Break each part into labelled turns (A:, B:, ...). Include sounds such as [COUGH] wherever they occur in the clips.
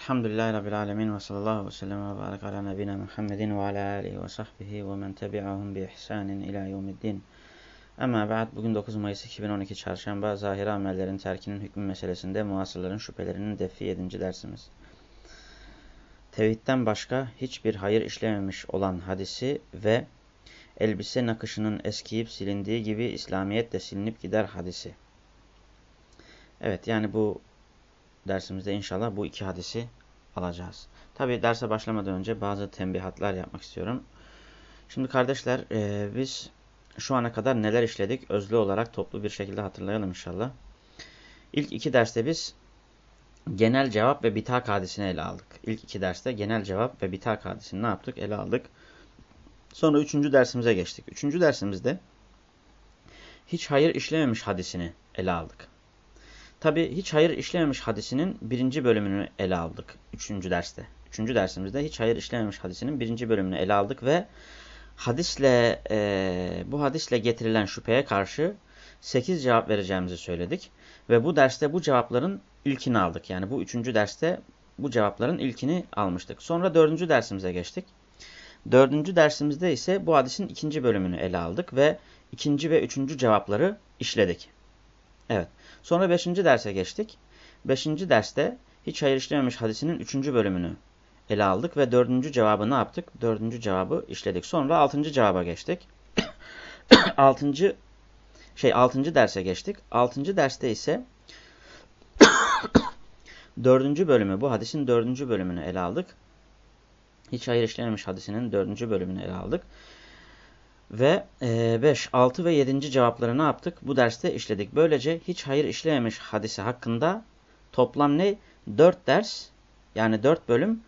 A: Elhamdülillahi Rabbil Alemin ve sallallahu ve sellem ve barik ala nebina Muhammedin ve ala alihi ve sahbihi ve men tebi'ahum bi ihsanin ila yevmiddin. Ama ba'd bugün 9 Mayıs 2012 Çarşamba zahiri amellerin terkinin hükmü meselesinde muasırların şüphelerinin defi 7. dersimiz. Tevhidden başka hiçbir hayır işlememiş olan hadisi ve elbise nakışının eskiyip silindiği gibi İslamiyet de silinip gider hadisi. Evet yani bu dersimizde inşallah bu iki hadisi alacağız. Tabi derse başlamadan önce bazı tembihatlar yapmak istiyorum. Şimdi kardeşler e, biz şu ana kadar neler işledik özlü olarak toplu bir şekilde hatırlayalım inşallah. İlk iki derste biz genel cevap ve bitak hadisini ele aldık. İlk iki derste genel cevap ve bitak hadisini ne yaptık? Ele aldık. Sonra üçüncü dersimize geçtik. Üçüncü dersimizde hiç hayır işlememiş hadisini ele aldık. Tabi hiç hayır işlememiş hadisinin birinci bölümünü ele aldık. Üçüncü derste. Üçüncü dersimizde hiç hayır işlememiş hadisinin birinci bölümünü ele aldık ve hadisle e, bu hadisle getirilen şüpheye karşı sekiz cevap vereceğimizi söyledik. Ve bu derste bu cevapların ilkini aldık. Yani bu üçüncü derste bu cevapların ilkini almıştık. Sonra dördüncü dersimize geçtik. Dördüncü dersimizde ise bu hadisin ikinci bölümünü ele aldık ve ikinci ve üçüncü cevapları işledik. Evet. Sonra beşinci derse geçtik. Beşinci derste hiç hayır işlememiş hadisinin üçüncü bölümünü ele aldık ve dördüncü cevabı ne yaptık? Dördüncü cevabı işledik. Sonra altıncı cevaba geçtik. [COUGHS] altıncı şey altıncı derse geçtik. Altıncı derste ise [COUGHS] dördüncü bölümü bu hadisin dördüncü bölümünü ele aldık. Hiç hayır işlememiş hadisinin dördüncü bölümünü ele aldık. Ve 5, e, 6 ve 7. cevapları ne yaptık? Bu derste işledik. Böylece hiç hayır işlememiş hadisi hakkında toplam ne? 4 ders yani 4 bölüm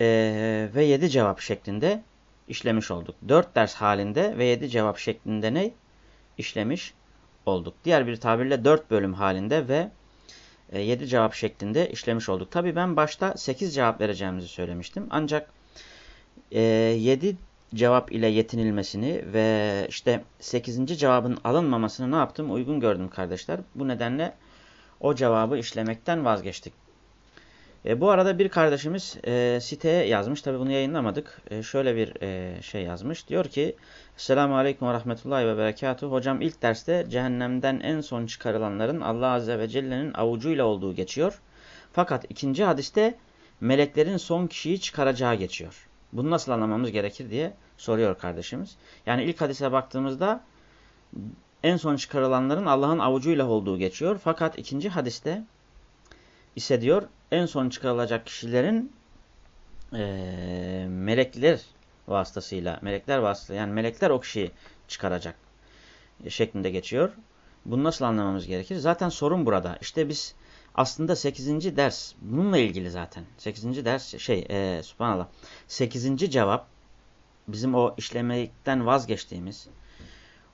A: e, ve 7 cevap şeklinde işlemiş olduk. 4 ders halinde ve 7 cevap şeklinde ne? işlemiş olduk. Diğer bir tabirle 4 bölüm halinde ve 7 e, cevap şeklinde işlemiş olduk. Tabi ben başta 8 cevap vereceğimizi söylemiştim. Ancak 7 cevap ile yetinilmesini ve işte 8. cevabın alınmamasını ne yaptım? Uygun gördüm kardeşler. Bu nedenle o cevabı işlemekten vazgeçtik. E, bu arada bir kardeşimiz e, siteye yazmış. Tabi bunu yayınlamadık. E, şöyle bir e, şey yazmış. Diyor ki Selamun Aleyküm ve Rahmetullahi ve Berekatuhu. Hocam ilk derste cehennemden en son çıkarılanların Allah Azze ve Celle'nin avucuyla olduğu geçiyor. Fakat ikinci hadiste meleklerin son kişiyi çıkaracağı geçiyor. Bunu nasıl anlamamız gerekir diye soruyor kardeşimiz. Yani ilk hadise baktığımızda en son çıkarılanların Allah'ın avucuyla olduğu geçiyor. Fakat ikinci hadiste ise diyor en son çıkarılacak kişilerin e, melekler vasıtasıyla, melekler vasıtasıyla yani melekler o kişiyi çıkaracak şeklinde geçiyor. Bunu nasıl anlamamız gerekir? Zaten sorun burada. İşte biz aslında 8. ders bununla ilgili zaten. 8. ders şey e, subhanallah. 8. cevap bizim o işlemekten vazgeçtiğimiz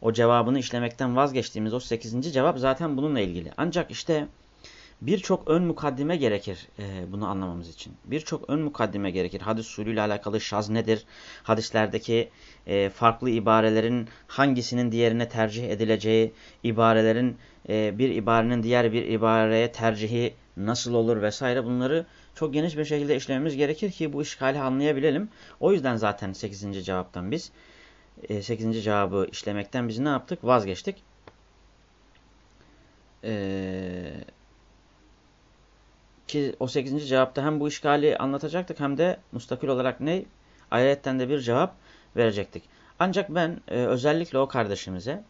A: o cevabını işlemekten vazgeçtiğimiz o 8. cevap zaten bununla ilgili. Ancak işte birçok ön mukaddime gerekir e, bunu anlamamız için. Birçok ön mukaddime gerekir. Hadis usulüyle alakalı şaz nedir? Hadislerdeki e, farklı ibarelerin hangisinin diğerine tercih edileceği, ibarelerin e, bir ibarenin diğer bir ibareye tercihi nasıl olur vesaire bunları çok geniş bir şekilde işlememiz gerekir ki bu işgali anlayabilelim. O yüzden zaten 8. cevaptan biz 8. cevabı işlemekten biz ne yaptık? Vazgeçtik. Ee, ki o 8. cevapta hem bu işgali anlatacaktık hem de mustakil olarak ne? Ayetten de bir cevap verecektik. Ancak ben e, özellikle o kardeşimize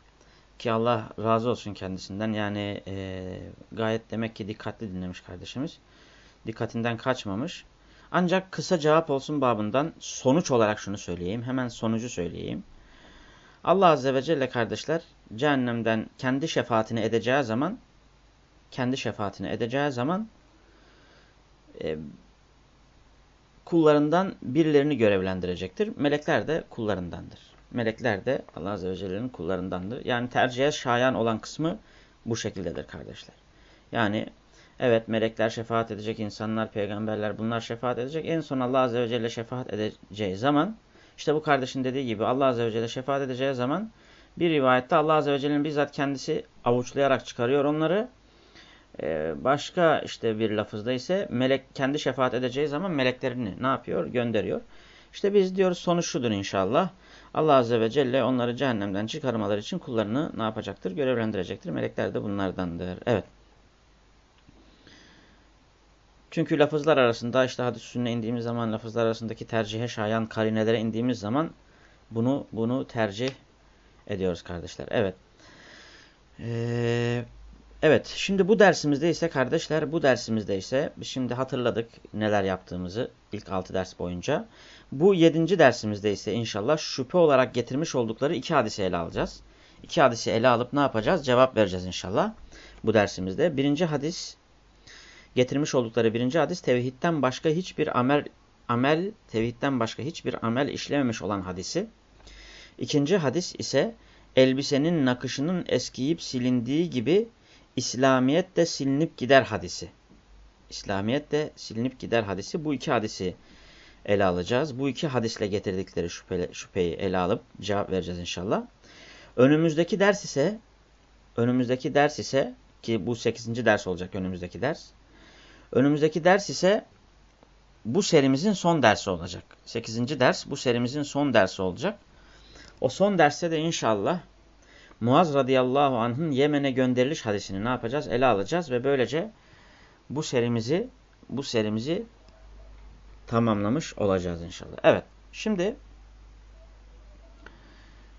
A: ki Allah razı olsun kendisinden yani e, gayet demek ki dikkatli dinlemiş kardeşimiz. Dikkatinden kaçmamış. Ancak kısa cevap olsun babından sonuç olarak şunu söyleyeyim. Hemen sonucu söyleyeyim. Allah Azze ve Celle kardeşler cehennemden kendi şefaatini edeceği zaman kendi şefaatini edeceği zaman e, kullarından birilerini görevlendirecektir. Melekler de kullarındandır. Melekler de Allah Azze ve Celle'nin kullarındandır. Yani tercihe şayan olan kısmı bu şekildedir kardeşler. Yani evet melekler şefaat edecek, insanlar, peygamberler bunlar şefaat edecek. En son Allah Azze ve Celle şefaat edeceği zaman işte bu kardeşin dediği gibi Allah Azze ve Celle şefaat edeceği zaman bir rivayette Allah Azze ve Celle'nin bizzat kendisi avuçlayarak çıkarıyor onları Ee, başka işte bir lafızda ise melek kendi şefaat edeceği zaman meleklerini ne yapıyor? Gönderiyor. İşte biz diyoruz sonuç şudur inşallah. Allah Azze ve Celle onları cehennemden çıkarmaları için kullarını ne yapacaktır? Görevlendirecektir. Melekler de bunlardandır. Evet. Çünkü lafızlar arasında işte hadis üstüne indiğimiz zaman lafızlar arasındaki tercihe şayan karinelere indiğimiz zaman bunu bunu tercih ediyoruz kardeşler. Evet. Ee, evet şimdi bu dersimizde ise kardeşler bu dersimizde ise şimdi hatırladık neler yaptığımızı ilk 6 ders boyunca. Bu 7. dersimizde ise inşallah şüphe olarak getirmiş oldukları iki hadisi ele alacağız. İki hadisi ele alıp ne yapacağız? Cevap vereceğiz inşallah bu dersimizde. Birinci hadis getirmiş oldukları birinci hadis tevhidden başka hiçbir amel amel tevhidden başka hiçbir amel işlememiş olan hadisi. İkinci hadis ise elbisenin nakışının eskiyip silindiği gibi İslamiyet de silinip gider hadisi. İslamiyet de silinip gider hadisi. Bu iki hadisi ele alacağız. Bu iki hadisle getirdikleri şüpheli, şüpheyi ele alıp cevap vereceğiz inşallah. Önümüzdeki ders ise önümüzdeki ders ise ki bu 8. ders olacak önümüzdeki ders. Önümüzdeki ders ise bu serimizin son dersi olacak. 8. ders bu serimizin son dersi olacak. O son derste de inşallah Muaz radıyallahu anh'ın Yemen'e gönderiliş hadisini ne yapacağız? Ele alacağız ve böylece bu serimizi bu serimizi tamamlamış olacağız inşallah. Evet. Şimdi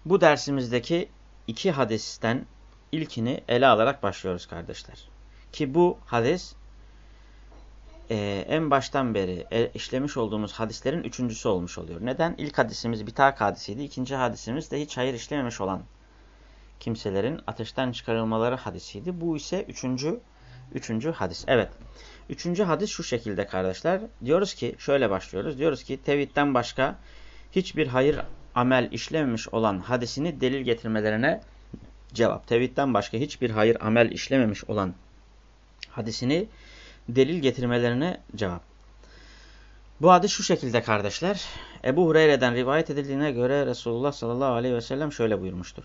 A: bu dersimizdeki iki hadisten ilkini ele alarak başlıyoruz kardeşler. Ki bu hadis e, en baştan beri e, işlemiş olduğumuz hadislerin üçüncüsü olmuş oluyor. Neden? İlk hadisimiz bitak hadisiydi. İkinci hadisimiz de hiç hayır işlememiş olan kimselerin ateşten çıkarılmaları hadisiydi. Bu ise üçüncü, üçüncü hadis. Evet. Üçüncü hadis şu şekilde kardeşler. Diyoruz ki, şöyle başlıyoruz. Diyoruz ki tevhidden başka hiçbir hayır amel işlememiş olan hadisini delil getirmelerine cevap. Tevhidden başka hiçbir hayır amel işlememiş olan hadisini delil getirmelerine cevap. Bu hadis şu şekilde kardeşler. Ebu Hureyre'den rivayet edildiğine göre Resulullah sallallahu aleyhi ve sellem şöyle buyurmuştur.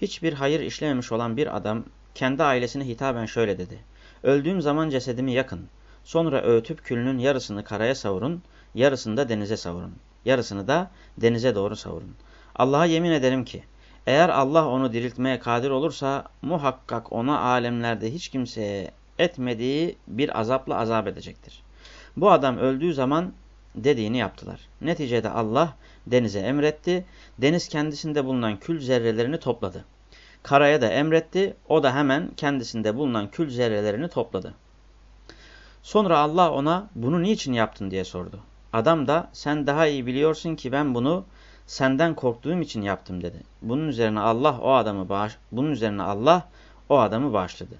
A: Hiçbir hayır işlememiş olan bir adam kendi ailesine hitaben şöyle dedi. Öldüğüm zaman cesedimi yakın. Sonra öğütüp külünün yarısını karaya savurun, yarısını da denize savurun. Yarısını da denize doğru savurun. Allah'a yemin ederim ki eğer Allah onu diriltmeye kadir olursa muhakkak ona alemlerde hiç kimseye etmediği bir azapla azap edecektir. Bu adam öldüğü zaman dediğini yaptılar. Neticede Allah denize emretti. Deniz kendisinde bulunan kül zerrelerini topladı. Karaya da emretti. O da hemen kendisinde bulunan kül zerrelerini topladı. Sonra Allah ona bunu niçin yaptın diye sordu. Adam da sen daha iyi biliyorsun ki ben bunu senden korktuğum için yaptım dedi. Bunun üzerine Allah o adamı bağış bunun üzerine Allah o adamı bağışladı.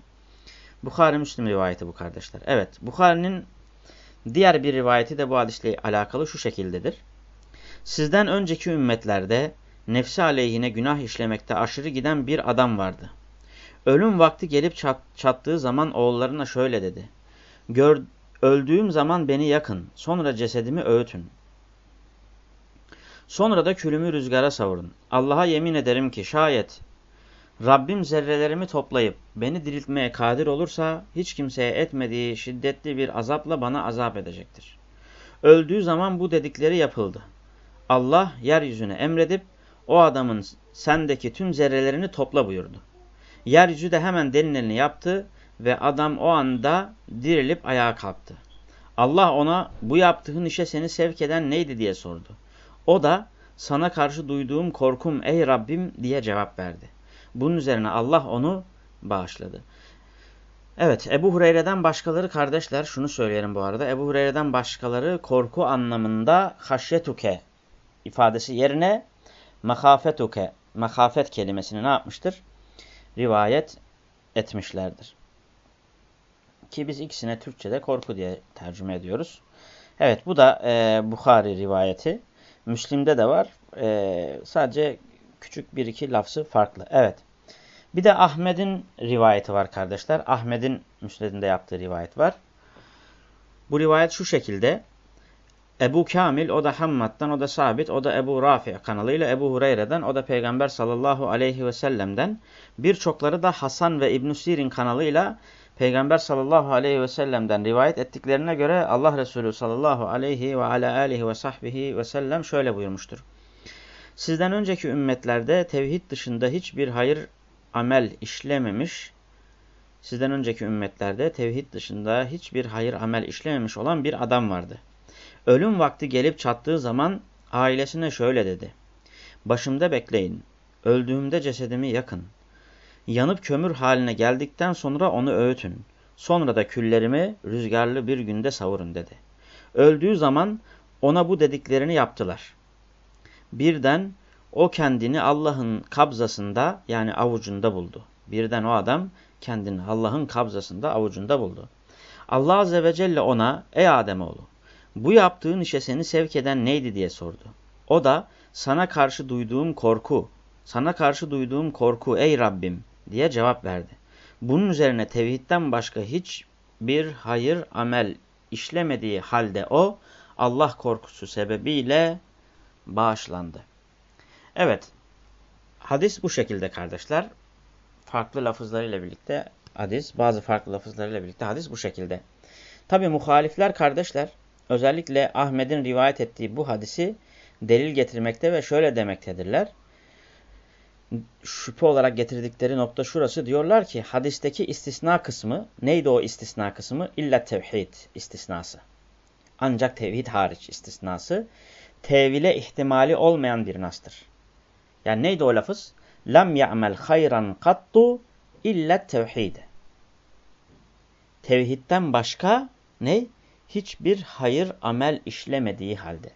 A: Bukhari Müslim rivayeti bu kardeşler. Evet, Bukhari'nin diğer bir rivayeti de bu hadisle alakalı şu şekildedir. Sizden önceki ümmetlerde nefsi aleyhine günah işlemekte aşırı giden bir adam vardı. Ölüm vakti gelip çat, çattığı zaman oğullarına şöyle dedi. Gör, öldüğüm zaman beni yakın, sonra cesedimi öğütün. Sonra da külümü rüzgara savurun. Allah'a yemin ederim ki şayet Rabbim zerrelerimi toplayıp beni diriltmeye kadir olursa hiç kimseye etmediği şiddetli bir azapla bana azap edecektir. Öldüğü zaman bu dedikleri yapıldı. Allah yeryüzüne emredip o adamın sendeki tüm zerrelerini topla buyurdu. Yeryüzü de hemen denileni yaptı ve adam o anda dirilip ayağa kalktı. Allah ona bu yaptığın işe seni sevk eden neydi diye sordu. O da sana karşı duyduğum korkum ey Rabbim diye cevap verdi. Bunun üzerine Allah onu bağışladı. Evet Ebu Hureyre'den başkaları kardeşler şunu söyleyelim bu arada. Ebu Hureyre'den başkaları korku anlamında haşyetuke ifadesi yerine mehafetuke, mehafet kelimesini ne yapmıştır? Rivayet etmişlerdir. Ki biz ikisine Türkçe'de korku diye tercüme ediyoruz. Evet bu da e, Bukhari rivayeti. Müslim'de de var. E, sadece küçük bir iki lafzı farklı. Evet. Bir de Ahmet'in rivayeti var kardeşler. Ahmet'in müsnedinde yaptığı rivayet var. Bu rivayet şu şekilde. Ebu Kamil o da Hammad'dan o da Sabit o da Ebu Rafi kanalıyla Ebu Hureyre'den o da Peygamber sallallahu aleyhi ve sellem'den birçokları da Hasan ve İbn Sirin kanalıyla Peygamber sallallahu aleyhi ve sellem'den rivayet ettiklerine göre Allah Resulü sallallahu aleyhi ve ala alihi ve sahbihi ve sellem şöyle buyurmuştur. Sizden önceki ümmetlerde tevhid dışında hiçbir hayır amel işlememiş, sizden önceki ümmetlerde tevhid dışında hiçbir hayır amel işlememiş olan bir adam vardı. Ölüm vakti gelip çattığı zaman ailesine şöyle dedi. Başımda bekleyin, öldüğümde cesedimi yakın. Yanıp kömür haline geldikten sonra onu öğütün. Sonra da küllerimi rüzgarlı bir günde savurun dedi. Öldüğü zaman ona bu dediklerini yaptılar. Birden o kendini Allah'ın kabzasında yani avucunda buldu. Birden o adam kendini Allah'ın kabzasında avucunda buldu. Allah Azze ve Celle ona ey Ademoğlu bu yaptığın işe seni sevk eden neydi diye sordu. O da sana karşı duyduğum korku, sana karşı duyduğum korku ey Rabbim diye cevap verdi. Bunun üzerine tevhidden başka hiçbir hayır amel işlemediği halde o Allah korkusu sebebiyle bağışlandı. Evet, hadis bu şekilde kardeşler. Farklı lafızlarıyla birlikte hadis, bazı farklı lafızlarıyla birlikte hadis bu şekilde. Tabi muhalifler kardeşler, özellikle Ahmet'in rivayet ettiği bu hadisi delil getirmekte ve şöyle demektedirler. Şüphe olarak getirdikleri nokta şurası. Diyorlar ki hadisteki istisna kısmı, neydi o istisna kısmı? İlla tevhid istisnası. Ancak tevhid hariç istisnası tevile ihtimali olmayan bir nastır. Yani neydi o lafız? Lam ya'mel hayran kattu illa tevhid. Tevhidden başka ne? Hiçbir hayır amel işlemediği halde.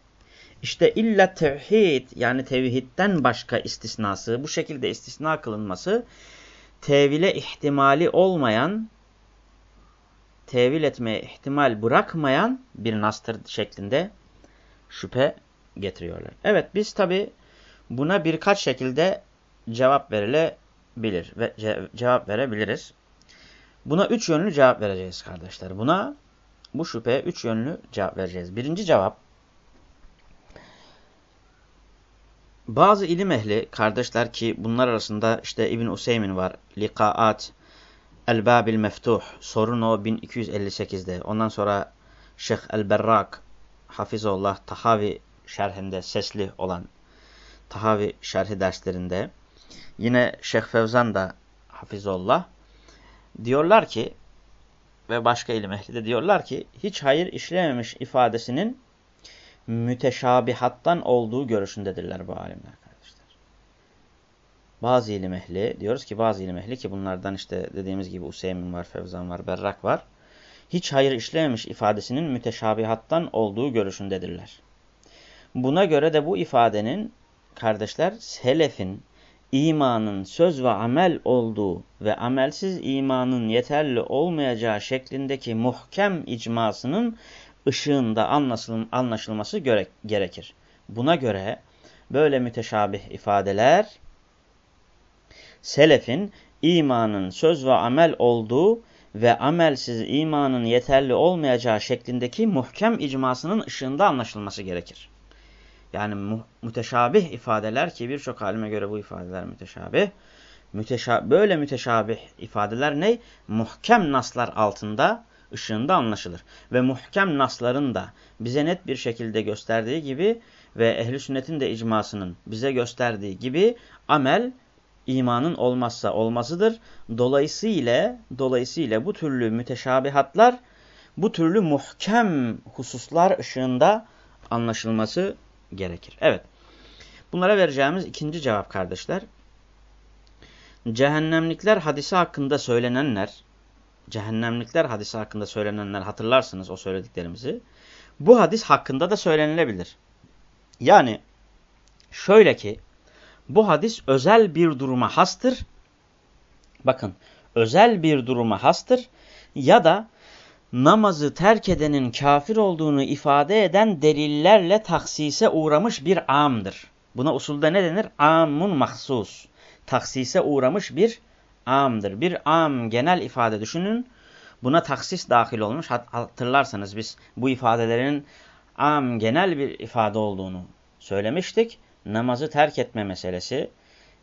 A: İşte illa tevhid yani tevhidden başka istisnası bu şekilde istisna kılınması tevile ihtimali olmayan tevil etmeye ihtimal bırakmayan bir nastır şeklinde şüphe getiriyorlar. Evet biz tabi buna birkaç şekilde cevap verilebilir ve ce cevap verebiliriz. Buna üç yönlü cevap vereceğiz kardeşler. Buna bu şüpheye üç yönlü cevap vereceğiz. Birinci cevap bazı ilim ehli kardeşler ki bunlar arasında işte İbn Useymin var. Likaat El-Babil Meftuh sorun o 1258'de. Ondan sonra Şeyh El-Berrak Hafizullah Tahavi şerhinde sesli olan Tahavi şerhi derslerinde yine Şeyh Fevzan da Hafizullah diyorlar ki ve başka ilim ehli de diyorlar ki hiç hayır işlememiş ifadesinin müteşabihattan olduğu görüşündedirler bu alimler kardeşler. Bazı ilim ehli diyoruz ki bazı ilim ehli ki bunlardan işte dediğimiz gibi Useymin var, Fevzan var, Berrak var. Hiç hayır işlememiş ifadesinin müteşabihattan olduğu görüşündedirler. Buna göre de bu ifadenin kardeşler selefin imanın söz ve amel olduğu ve amelsiz imanın yeterli olmayacağı şeklindeki muhkem icmasının ışığında anlaşılması gerekir. Buna göre böyle müteşabih ifadeler selefin imanın söz ve amel olduğu ve amelsiz imanın yeterli olmayacağı şeklindeki muhkem icmasının ışığında anlaşılması gerekir. Yani mu müteşabih ifadeler ki birçok halime göre bu ifadeler müteşabih. Müteşa böyle müteşabih ifadeler ne? Muhkem naslar altında ışığında anlaşılır. Ve muhkem nasların da bize net bir şekilde gösterdiği gibi ve ehli sünnetin de icmasının bize gösterdiği gibi amel imanın olmazsa olmazıdır. Dolayısıyla dolayısıyla bu türlü müteşabihatlar bu türlü muhkem hususlar ışığında anlaşılması gerekir. Evet. Bunlara vereceğimiz ikinci cevap kardeşler. Cehennemlikler hadisi hakkında söylenenler cehennemlikler hadisi hakkında söylenenler hatırlarsınız o söylediklerimizi. Bu hadis hakkında da söylenilebilir. Yani şöyle ki bu hadis özel bir duruma hastır. Bakın özel bir duruma hastır ya da namazı terk edenin kafir olduğunu ifade eden delillerle taksise uğramış bir amdır. Buna usulde ne denir? Amun mahsus. Taksise uğramış bir amdır. Bir am genel ifade düşünün. Buna taksis dahil olmuş. Hatırlarsanız biz bu ifadelerin am genel bir ifade olduğunu söylemiştik. Namazı terk etme meselesi,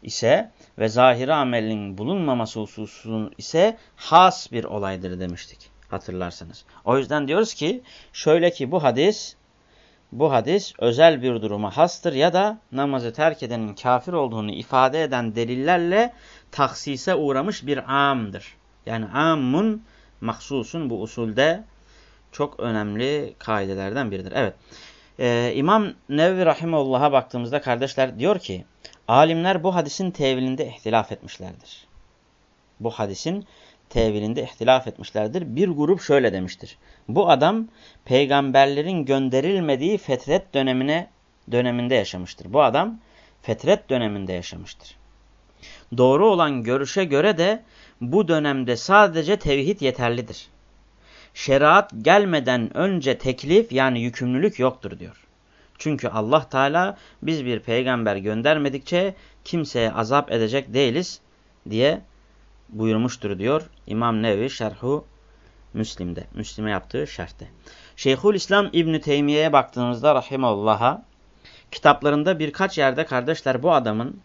A: ise ve zahiri amelin bulunmaması hususun ise has bir olaydır demiştik hatırlarsanız. O yüzden diyoruz ki şöyle ki bu hadis bu hadis özel bir duruma hastır ya da namazı terk edenin kafir olduğunu ifade eden delillerle taksise uğramış bir amdır. Yani amun mahsusun bu usulde çok önemli kaidelerden biridir. Evet. Ee, İmam Nevvi Rahimullah'a baktığımızda kardeşler diyor ki alimler bu hadisin tevilinde ihtilaf etmişlerdir. Bu hadisin tevilinde ihtilaf etmişlerdir. Bir grup şöyle demiştir. Bu adam peygamberlerin gönderilmediği fetret dönemine döneminde yaşamıştır. Bu adam fetret döneminde yaşamıştır. Doğru olan görüşe göre de bu dönemde sadece tevhid yeterlidir. Şeriat gelmeden önce teklif yani yükümlülük yoktur diyor. Çünkü Allah Teala biz bir peygamber göndermedikçe kimseye azap edecek değiliz diye buyurmuştur diyor İmam Nevi Şerhu Müslim'de. Müslim'e yaptığı şerhte. Şeyhül İslam İbn Teymiye'ye baktığımızda rahimehullah'a kitaplarında birkaç yerde kardeşler bu adamın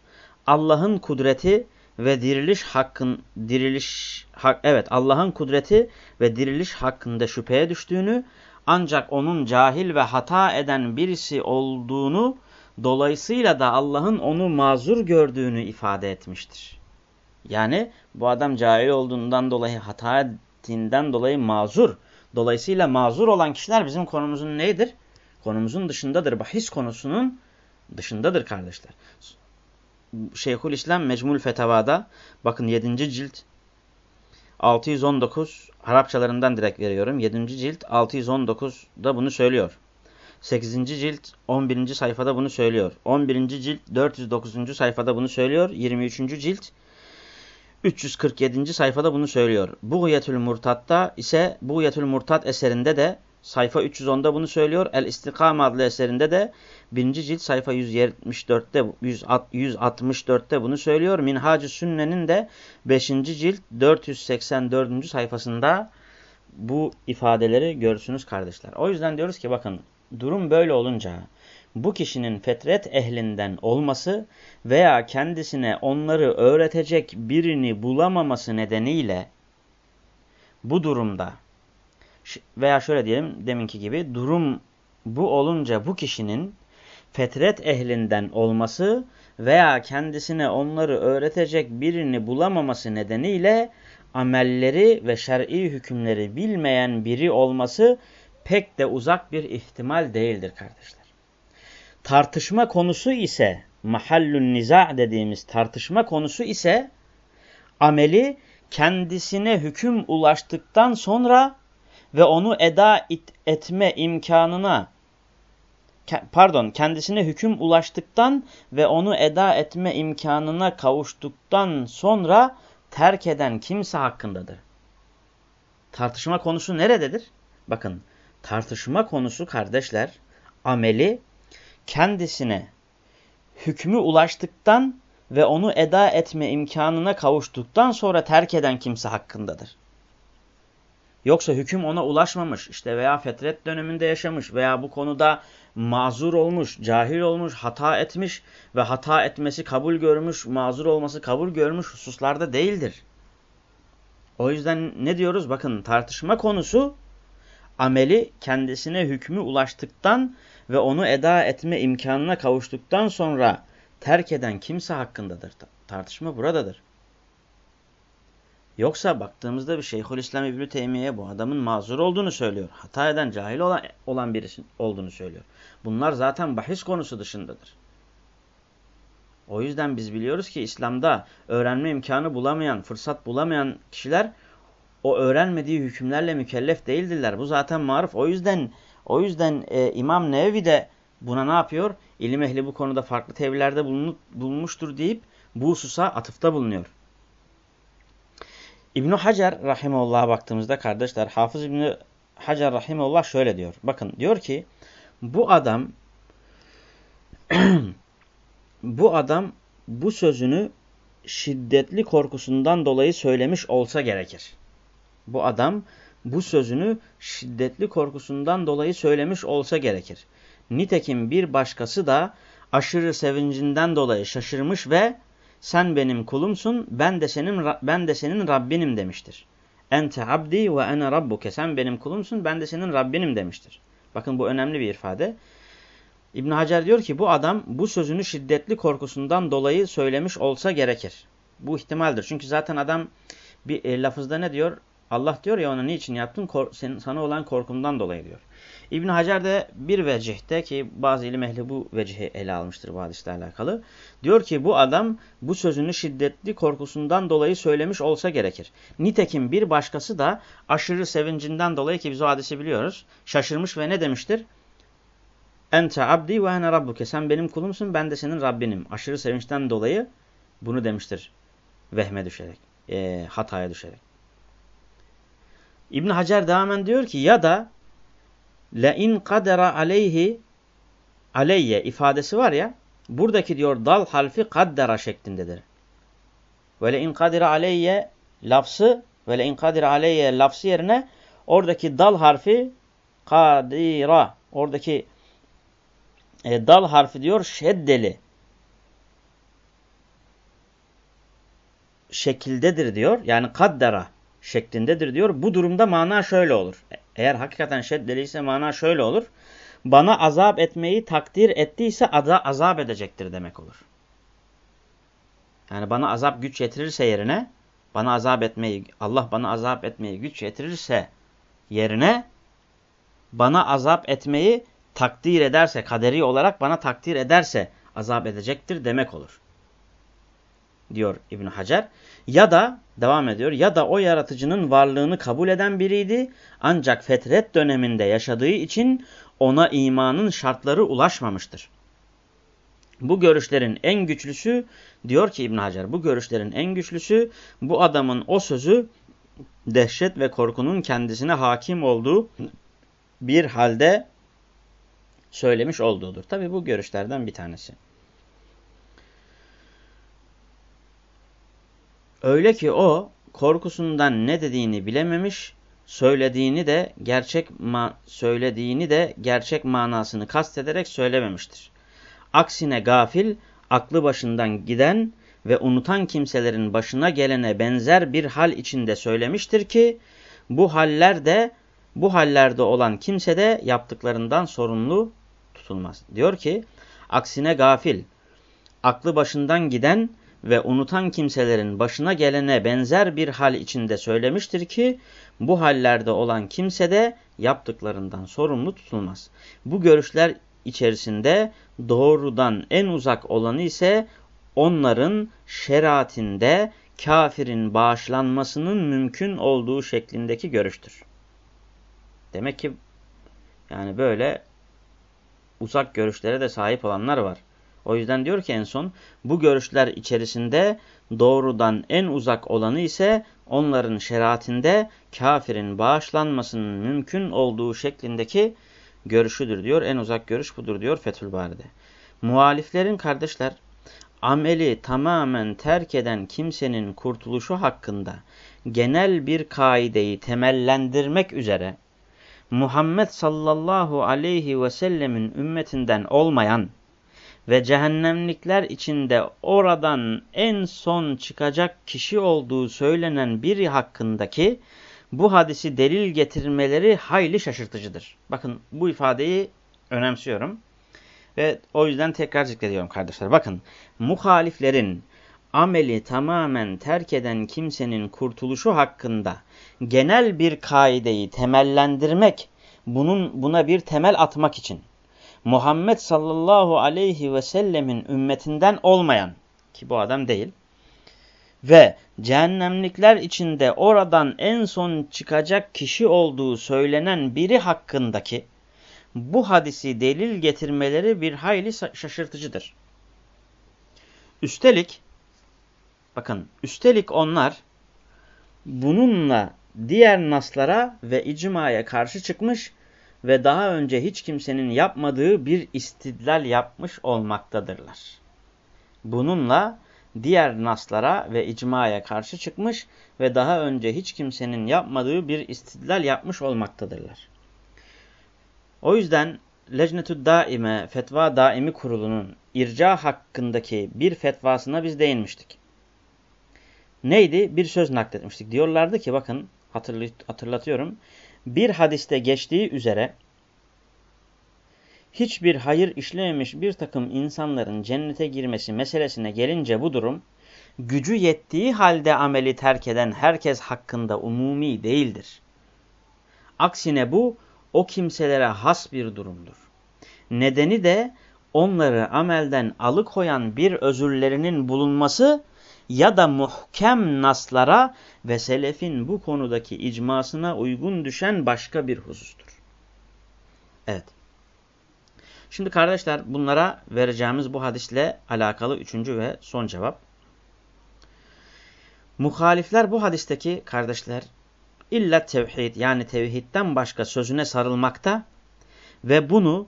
A: Allah'ın kudreti ve diriliş hakkın diriliş hak, evet Allah'ın kudreti ve diriliş hakkında şüpheye düştüğünü ancak onun cahil ve hata eden birisi olduğunu dolayısıyla da Allah'ın onu mazur gördüğünü ifade etmiştir. Yani bu adam cahil olduğundan dolayı hata ettiğinden dolayı mazur. Dolayısıyla mazur olan kişiler bizim konumuzun neydir? Konumuzun dışındadır. Bahis konusunun dışındadır kardeşler. Şeyhül İslam Mecmul Fetavada bakın 7. cilt 619 Arapçalarından direkt veriyorum. 7. cilt 619'da bunu söylüyor. 8. cilt 11. sayfada bunu söylüyor. 11. cilt 409. sayfada bunu söylüyor. 23. cilt 347. sayfada bunu söylüyor. Buğyetül Murtad'da ise Buğyetül Murtad eserinde de sayfa 310'da bunu söylüyor. El İstikam adlı eserinde de 1. cilt sayfa 174'te 164'te bunu söylüyor. Minhacı Sünne'nin de 5. cilt 484. sayfasında bu ifadeleri görürsünüz kardeşler. O yüzden diyoruz ki bakın durum böyle olunca bu kişinin fetret ehlinden olması veya kendisine onları öğretecek birini bulamaması nedeniyle bu durumda veya şöyle diyelim deminki gibi durum bu olunca bu kişinin fetret ehlinden olması veya kendisine onları öğretecek birini bulamaması nedeniyle amelleri ve şer'i hükümleri bilmeyen biri olması pek de uzak bir ihtimal değildir kardeşler. Tartışma konusu ise mahallün niza dediğimiz tartışma konusu ise ameli kendisine hüküm ulaştıktan sonra ve onu eda etme imkanına pardon kendisine hüküm ulaştıktan ve onu eda etme imkanına kavuştuktan sonra terk eden kimse hakkındadır. Tartışma konusu nerededir? Bakın tartışma konusu kardeşler ameli kendisine hükmü ulaştıktan ve onu eda etme imkanına kavuştuktan sonra terk eden kimse hakkındadır. Yoksa hüküm ona ulaşmamış işte veya fetret döneminde yaşamış veya bu konuda mazur olmuş, cahil olmuş, hata etmiş ve hata etmesi kabul görmüş, mazur olması kabul görmüş hususlarda değildir. O yüzden ne diyoruz? Bakın tartışma konusu ameli kendisine hükmü ulaştıktan ve onu eda etme imkanına kavuştuktan sonra terk eden kimse hakkındadır. Tartışma buradadır. Yoksa baktığımızda bir Şeyhülislam İbni Teymiye bu adamın mazur olduğunu söylüyor. Hata eden, cahil olan, olan birisi olduğunu söylüyor. Bunlar zaten bahis konusu dışındadır. O yüzden biz biliyoruz ki İslam'da öğrenme imkanı bulamayan, fırsat bulamayan kişiler o öğrenmediği hükümlerle mükellef değildirler. Bu zaten maruf. O yüzden o yüzden e, İmam Nevevi de buna ne yapıyor? İlim ehli bu konuda farklı tevhillerde bulunmuştur deyip bu hususa atıfta bulunuyor. İbn Hacer rahimehullah'a baktığımızda kardeşler Hafız İbn Hacer rahimehullah şöyle diyor. Bakın diyor ki bu adam [CLEARS THROAT] bu adam bu sözünü şiddetli korkusundan dolayı söylemiş olsa gerekir. Bu adam bu sözünü şiddetli korkusundan dolayı söylemiş olsa gerekir. Nitekim bir başkası da aşırı sevincinden dolayı şaşırmış ve sen benim kulumsun ben de senin ben de senin Rabbinim demiştir. Ente abdi ve ene rabbuke sen benim kulumsun ben de senin Rabbinim demiştir. Bakın bu önemli bir ifade. İbn Hacer diyor ki bu adam bu sözünü şiddetli korkusundan dolayı söylemiş olsa gerekir. Bu ihtimaldir. Çünkü zaten adam bir e, lafızda ne diyor? Allah diyor ya ona niçin yaptın? Kor senin, sana olan korkumdan dolayı diyor. İbn Hacer de bir vecihte ki bazı ilim ehli bu vecihi ele almıştır bu hadisle alakalı. Diyor ki bu adam bu sözünü şiddetli korkusundan dolayı söylemiş olsa gerekir. Nitekim bir başkası da aşırı sevincinden dolayı ki biz o hadisi biliyoruz. Şaşırmış ve ne demiştir? Ente abdi ve ene rabbuke. Sen benim kulumsun ben de senin Rabbinim. Aşırı sevinçten dolayı bunu demiştir. Vehme düşerek. E, hataya düşerek. İbn Hacer devamen diyor ki ya da le in kadera aleyhi aleyye ifadesi var ya buradaki diyor dal harfi kaddera şeklindedir. Ve le in kadera aleyye lafzı ve le in kadera aleyye lafzı yerine oradaki dal harfi kadira oradaki e, dal harfi diyor şeddeli şekildedir diyor. Yani kaddera şeklindedir diyor. Bu durumda mana şöyle olur. Eğer hakikaten şeddeli ise mana şöyle olur. Bana azap etmeyi takdir ettiyse ada azap edecektir demek olur. Yani bana azap güç yetirirse yerine bana azap etmeyi Allah bana azap etmeyi güç yetirirse yerine bana azap etmeyi takdir ederse, kaderi olarak bana takdir ederse azap edecektir demek olur. Diyor İbn Hacer. Ya da devam ediyor ya da o yaratıcının varlığını kabul eden biriydi ancak fetret döneminde yaşadığı için ona imanın şartları ulaşmamıştır. Bu görüşlerin en güçlüsü diyor ki İbn Hacer bu görüşlerin en güçlüsü bu adamın o sözü dehşet ve korkunun kendisine hakim olduğu bir halde söylemiş olduğudur. Tabi bu görüşlerden bir tanesi. Öyle ki o korkusundan ne dediğini bilememiş, söylediğini de gerçek söylediğini de gerçek manasını kastederek söylememiştir. Aksine gafil, aklı başından giden ve unutan kimselerin başına gelene benzer bir hal içinde söylemiştir ki bu hallerde bu hallerde olan kimse de yaptıklarından sorumlu tutulmaz. Diyor ki aksine gafil, aklı başından giden ve unutan kimselerin başına gelene benzer bir hal içinde söylemiştir ki bu hallerde olan kimse de yaptıklarından sorumlu tutulmaz. Bu görüşler içerisinde doğrudan en uzak olanı ise onların şeriatinde kafirin bağışlanmasının mümkün olduğu şeklindeki görüştür. Demek ki yani böyle uzak görüşlere de sahip olanlar var. O yüzden diyor ki en son bu görüşler içerisinde doğrudan en uzak olanı ise onların şeriatinde kafirin bağışlanmasının mümkün olduğu şeklindeki görüşüdür diyor. En uzak görüş budur diyor Fethül Bari'de. Muhaliflerin kardeşler ameli tamamen terk eden kimsenin kurtuluşu hakkında genel bir kaideyi temellendirmek üzere Muhammed sallallahu aleyhi ve sellemin ümmetinden olmayan ve cehennemlikler içinde oradan en son çıkacak kişi olduğu söylenen biri hakkındaki bu hadisi delil getirmeleri hayli şaşırtıcıdır. Bakın bu ifadeyi önemsiyorum. Ve o yüzden tekrar zikrediyorum kardeşler. Bakın muhaliflerin ameli tamamen terk eden kimsenin kurtuluşu hakkında genel bir kaideyi temellendirmek, bunun buna bir temel atmak için Muhammed sallallahu aleyhi ve sellemin ümmetinden olmayan ki bu adam değil ve cehennemlikler içinde oradan en son çıkacak kişi olduğu söylenen biri hakkındaki bu hadisi delil getirmeleri bir hayli şaşırtıcıdır. Üstelik bakın üstelik onlar bununla diğer naslara ve icmaya karşı çıkmış ve daha önce hiç kimsenin yapmadığı bir istidlal yapmış olmaktadırlar. Bununla diğer naslara ve icmaya karşı çıkmış ve daha önce hiç kimsenin yapmadığı bir istidlal yapmış olmaktadırlar. O yüzden Lecnetü Daime Fetva Daimi Kurulu'nun irca hakkındaki bir fetvasına biz değinmiştik. Neydi? Bir söz nakletmiştik. Diyorlardı ki bakın hatırlatıyorum. Bir hadiste geçtiği üzere hiçbir hayır işlememiş bir takım insanların cennete girmesi meselesine gelince bu durum gücü yettiği halde ameli terk eden herkes hakkında umumi değildir. Aksine bu o kimselere has bir durumdur. Nedeni de onları amelden alıkoyan bir özürlerinin bulunması ya da muhkem naslara ve selefin bu konudaki icmasına uygun düşen başka bir husustur. Evet. Şimdi kardeşler bunlara vereceğimiz bu hadisle alakalı üçüncü ve son cevap. Muhalifler bu hadisteki kardeşler illa tevhid yani tevhidden başka sözüne sarılmakta ve bunu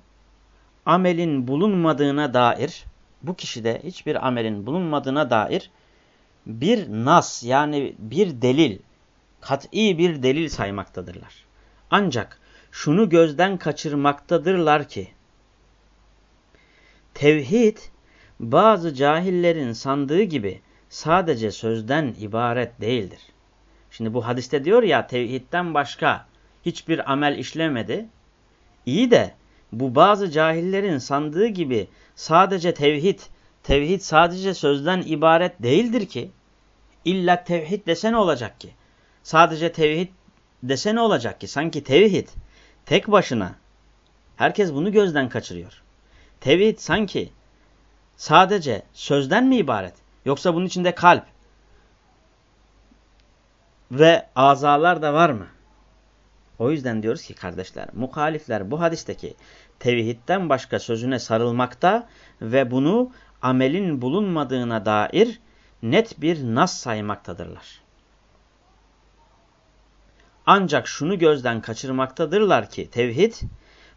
A: amelin bulunmadığına dair bu kişide hiçbir amelin bulunmadığına dair bir nas yani bir delil, kat'i bir delil saymaktadırlar. Ancak şunu gözden kaçırmaktadırlar ki tevhid bazı cahillerin sandığı gibi sadece sözden ibaret değildir. Şimdi bu hadiste diyor ya tevhidden başka hiçbir amel işlemedi. İyi de bu bazı cahillerin sandığı gibi sadece tevhid, tevhid sadece sözden ibaret değildir ki. İlla tevhid dese ne olacak ki? Sadece tevhid dese ne olacak ki? Sanki tevhid tek başına. Herkes bunu gözden kaçırıyor. Tevhid sanki sadece sözden mi ibaret? Yoksa bunun içinde kalp ve azalar da var mı? O yüzden diyoruz ki kardeşler, muhalifler bu hadisteki tevhidden başka sözüne sarılmakta ve bunu amelin bulunmadığına dair net bir nas saymaktadırlar. Ancak şunu gözden kaçırmaktadırlar ki tevhid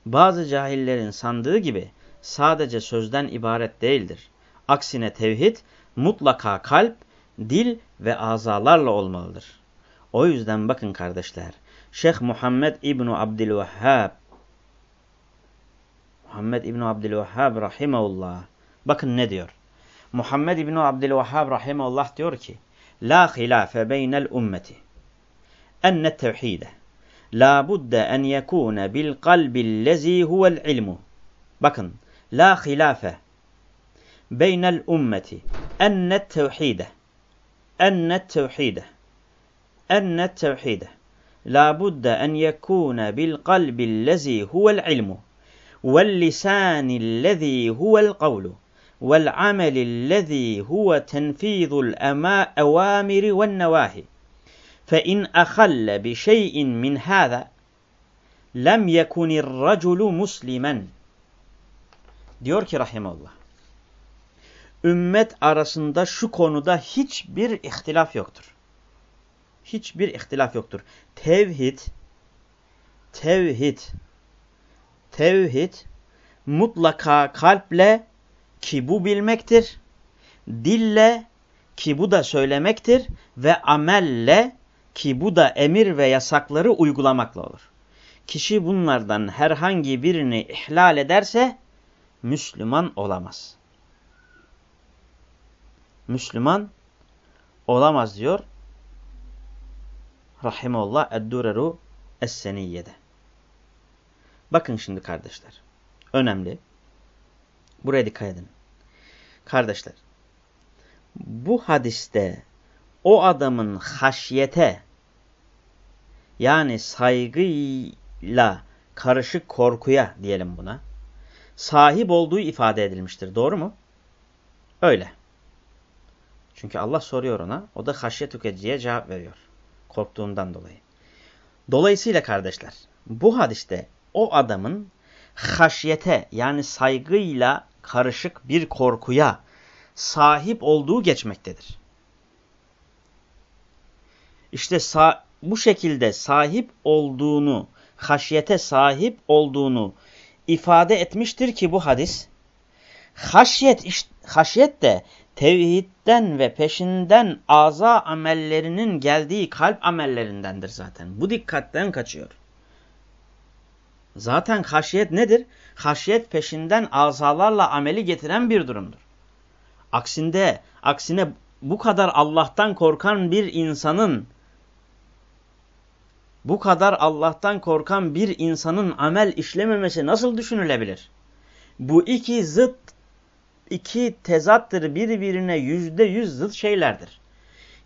A: bazı cahillerin sandığı gibi sadece sözden ibaret değildir. Aksine tevhid mutlaka kalp, dil ve azalarla olmalıdır. O yüzden bakın kardeşler, Şeyh Muhammed İbni Abdülvehhab Muhammed İbni Abdülvehhab rahimeullah bakın ne diyor? Muhammed İbni Abdülvehhab rahimeullah diyor ki La hilafe beynel ümmeti enne tevhide la budde en yekune bil kalbillezi huvel ilmu bakın la hilafe beynel ümmeti enne tevhide enne tevhide enne tevhide la budde en yekune bil kalbillezi huvel ilmu vel lisanillezi huvel kavlu والعمل الذي هو تنفيذ الأوامر والنواهي فإن أخل بشيء من هذا lem yekunir raculu muslimen. Diyor ki rahimallah. Ümmet arasında şu konuda hiçbir ihtilaf yoktur. Hiçbir ihtilaf yoktur. Tevhid, tevhid, tevhid mutlaka kalple ki bu bilmektir. Dille ki bu da söylemektir ve amelle ki bu da emir ve yasakları uygulamakla olur. Kişi bunlardan herhangi birini ihlal ederse Müslüman olamaz. Müslüman olamaz diyor. Rahimullah Eddureru Es-Seniyye'de. Bakın şimdi kardeşler. Önemli. Buraya dikkat edin. Kardeşler, bu hadiste o adamın haşyete yani saygıyla karışık korkuya diyelim buna sahip olduğu ifade edilmiştir. Doğru mu? Öyle. Çünkü Allah soruyor ona. O da haşyet tüketiciye cevap veriyor. Korktuğundan dolayı. Dolayısıyla kardeşler bu hadiste o adamın haşyete yani saygıyla karışık bir korkuya sahip olduğu geçmektedir. İşte bu şekilde sahip olduğunu, haşyete sahip olduğunu ifade etmiştir ki bu hadis. Haşyet, haşyet de tevhidden ve peşinden aza amellerinin geldiği kalp amellerindendir zaten. Bu dikkatten kaçıyor. Zaten haşiyet nedir? Haşiyet peşinden azalarla ameli getiren bir durumdur. Aksinde, aksine bu kadar Allah'tan korkan bir insanın bu kadar Allah'tan korkan bir insanın amel işlememesi nasıl düşünülebilir? Bu iki zıt, iki tezattır birbirine yüzde yüz zıt şeylerdir.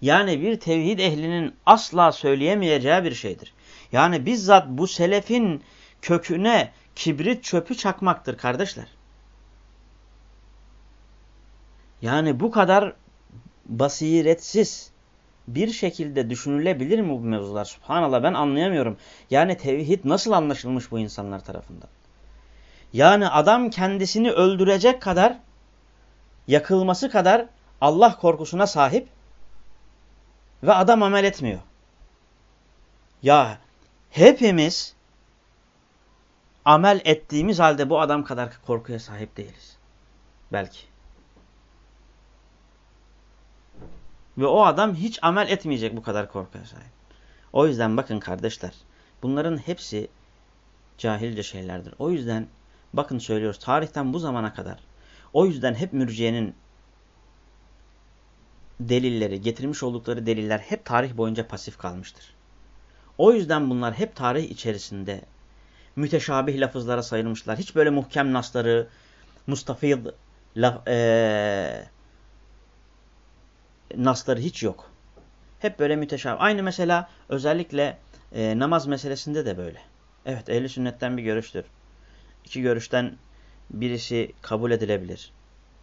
A: Yani bir tevhid ehlinin asla söyleyemeyeceği bir şeydir. Yani bizzat bu selefin köküne kibrit çöpü çakmaktır kardeşler. Yani bu kadar basiretsiz bir şekilde düşünülebilir mi bu mevzular? Subhanallah ben anlayamıyorum. Yani tevhid nasıl anlaşılmış bu insanlar tarafından? Yani adam kendisini öldürecek kadar, yakılması kadar Allah korkusuna sahip ve adam amel etmiyor. Ya hepimiz amel ettiğimiz halde bu adam kadar korkuya sahip değiliz. Belki. Ve o adam hiç amel etmeyecek bu kadar korkuya sahip. O yüzden bakın kardeşler, bunların hepsi cahilce şeylerdir. O yüzden bakın söylüyoruz tarihten bu zamana kadar. O yüzden hep mürciyenin delilleri, getirmiş oldukları deliller hep tarih boyunca pasif kalmıştır. O yüzden bunlar hep tarih içerisinde müteşabih lafızlara sayılmışlar. Hiç böyle muhkem nasları, mustafid laf, ee, nasları hiç yok. Hep böyle müteşabih. Aynı mesela özellikle e, namaz meselesinde de böyle. Evet ehli sünnetten bir görüştür. İki görüşten birisi kabul edilebilir.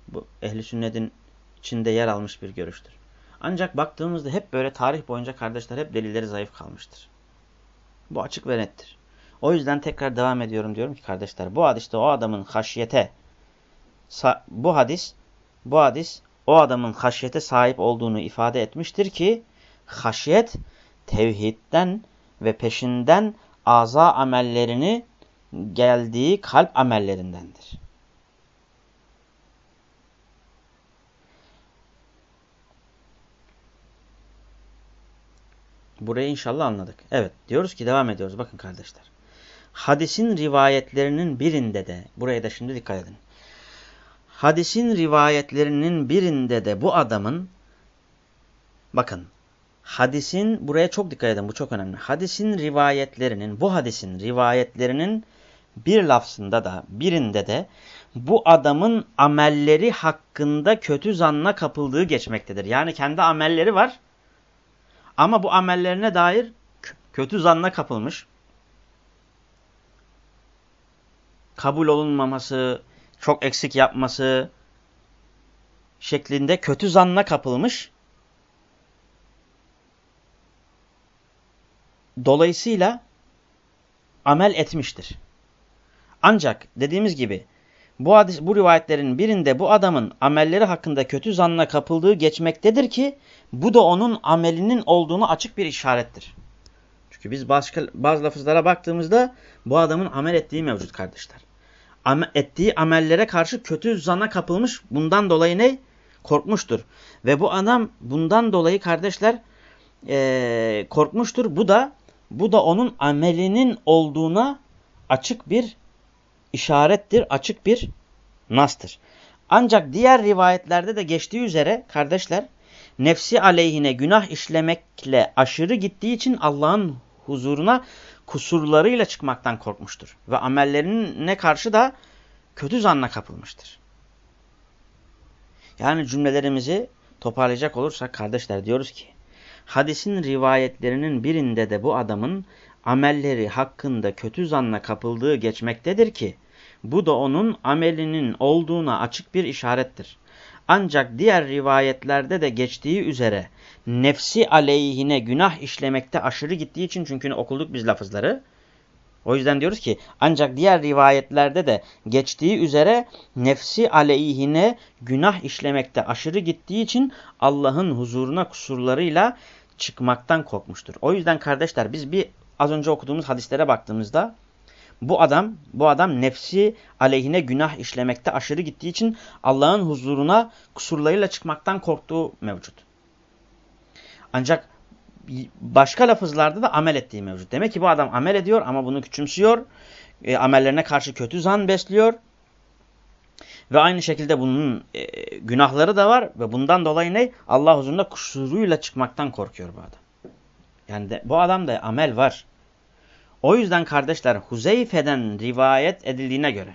A: Bu ehli sünnetin içinde yer almış bir görüştür. Ancak baktığımızda hep böyle tarih boyunca kardeşler hep delilleri zayıf kalmıştır. Bu açık ve nettir. O yüzden tekrar devam ediyorum diyorum ki kardeşler bu hadiste o adamın haşyete bu hadis bu hadis o adamın haşyete sahip olduğunu ifade etmiştir ki haşyet tevhidden ve peşinden aza amellerini geldiği kalp amellerindendir. Burayı inşallah anladık. Evet diyoruz ki devam ediyoruz. Bakın kardeşler. Hadisin rivayetlerinin birinde de, buraya da şimdi dikkat edin. Hadisin rivayetlerinin birinde de bu adamın, bakın, hadisin, buraya çok dikkat edin bu çok önemli. Hadisin rivayetlerinin, bu hadisin rivayetlerinin bir lafzında da, birinde de bu adamın amelleri hakkında kötü zanna kapıldığı geçmektedir. Yani kendi amelleri var ama bu amellerine dair kötü zanna kapılmış. Kabul olunmaması, çok eksik yapması şeklinde kötü zanna kapılmış. Dolayısıyla amel etmiştir. Ancak dediğimiz gibi bu, hadis, bu rivayetlerin birinde bu adamın amelleri hakkında kötü zanna kapıldığı geçmektedir ki bu da onun amelinin olduğunu açık bir işarettir. Çünkü biz başka, bazı lafızlara baktığımızda bu adamın amel ettiği mevcut kardeşler. Ettiği amellere karşı kötü zana kapılmış. Bundan dolayı ne? Korkmuştur. Ve bu adam bundan dolayı kardeşler ee, korkmuştur. Bu da bu da onun amelinin olduğuna açık bir işarettir, açık bir nastır. Ancak diğer rivayetlerde de geçtiği üzere kardeşler nefsi aleyhine günah işlemekle aşırı gittiği için Allah'ın huzuruna kusurlarıyla çıkmaktan korkmuştur. Ve amellerine karşı da kötü zanna kapılmıştır. Yani cümlelerimizi toparlayacak olursak kardeşler diyoruz ki hadisin rivayetlerinin birinde de bu adamın amelleri hakkında kötü zanna kapıldığı geçmektedir ki bu da onun amelinin olduğuna açık bir işarettir. Ancak diğer rivayetlerde de geçtiği üzere nefsi aleyhine günah işlemekte aşırı gittiği için çünkü okuduk biz lafızları. O yüzden diyoruz ki ancak diğer rivayetlerde de geçtiği üzere nefsi aleyhine günah işlemekte aşırı gittiği için Allah'ın huzuruna kusurlarıyla çıkmaktan korkmuştur. O yüzden kardeşler biz bir az önce okuduğumuz hadislere baktığımızda bu adam bu adam nefsi aleyhine günah işlemekte aşırı gittiği için Allah'ın huzuruna kusurlarıyla çıkmaktan korktuğu mevcut. Ancak başka lafızlarda da amel ettiği mevcut. Demek ki bu adam amel ediyor ama bunu küçümsüyor. e, amellerine karşı kötü zan besliyor. Ve aynı şekilde bunun e, günahları da var ve bundan dolayı ne? Allah huzurunda kusuruyla çıkmaktan korkuyor bu adam. Yani de, bu adamda amel var. O yüzden kardeşler Huzeyfe'den rivayet edildiğine göre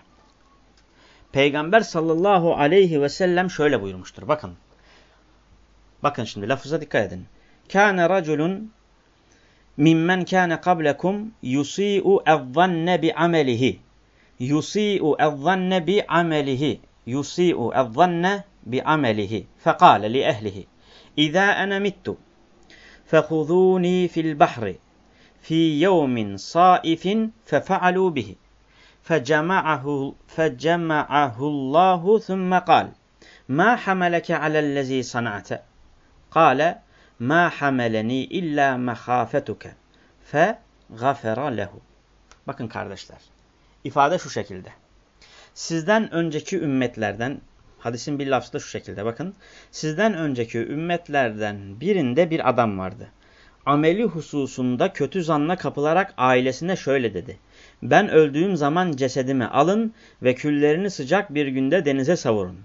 A: Peygamber sallallahu aleyhi ve sellem şöyle buyurmuştur. Bakın. Bakın şimdi lafıza dikkat edin. كان رجل ممن كان قبلكم يسيء الظن بعمله. يسيء الظن بعمله. يسيء الظن بعمله. فقال لأهله إذا أنا مت فخذوني في البحر في يوم صائف ففعلوا به. فجمعه فجمعه الله ثم قال ما حملك على الذي صنعت؟ قال ma hameleni illa mehafetuke fe gafera lehu. Bakın kardeşler. ifade şu şekilde. Sizden önceki ümmetlerden hadisin bir lafzı da şu şekilde bakın. Sizden önceki ümmetlerden birinde bir adam vardı. Ameli hususunda kötü zanla kapılarak ailesine şöyle dedi. Ben öldüğüm zaman cesedimi alın ve küllerini sıcak bir günde denize savurun.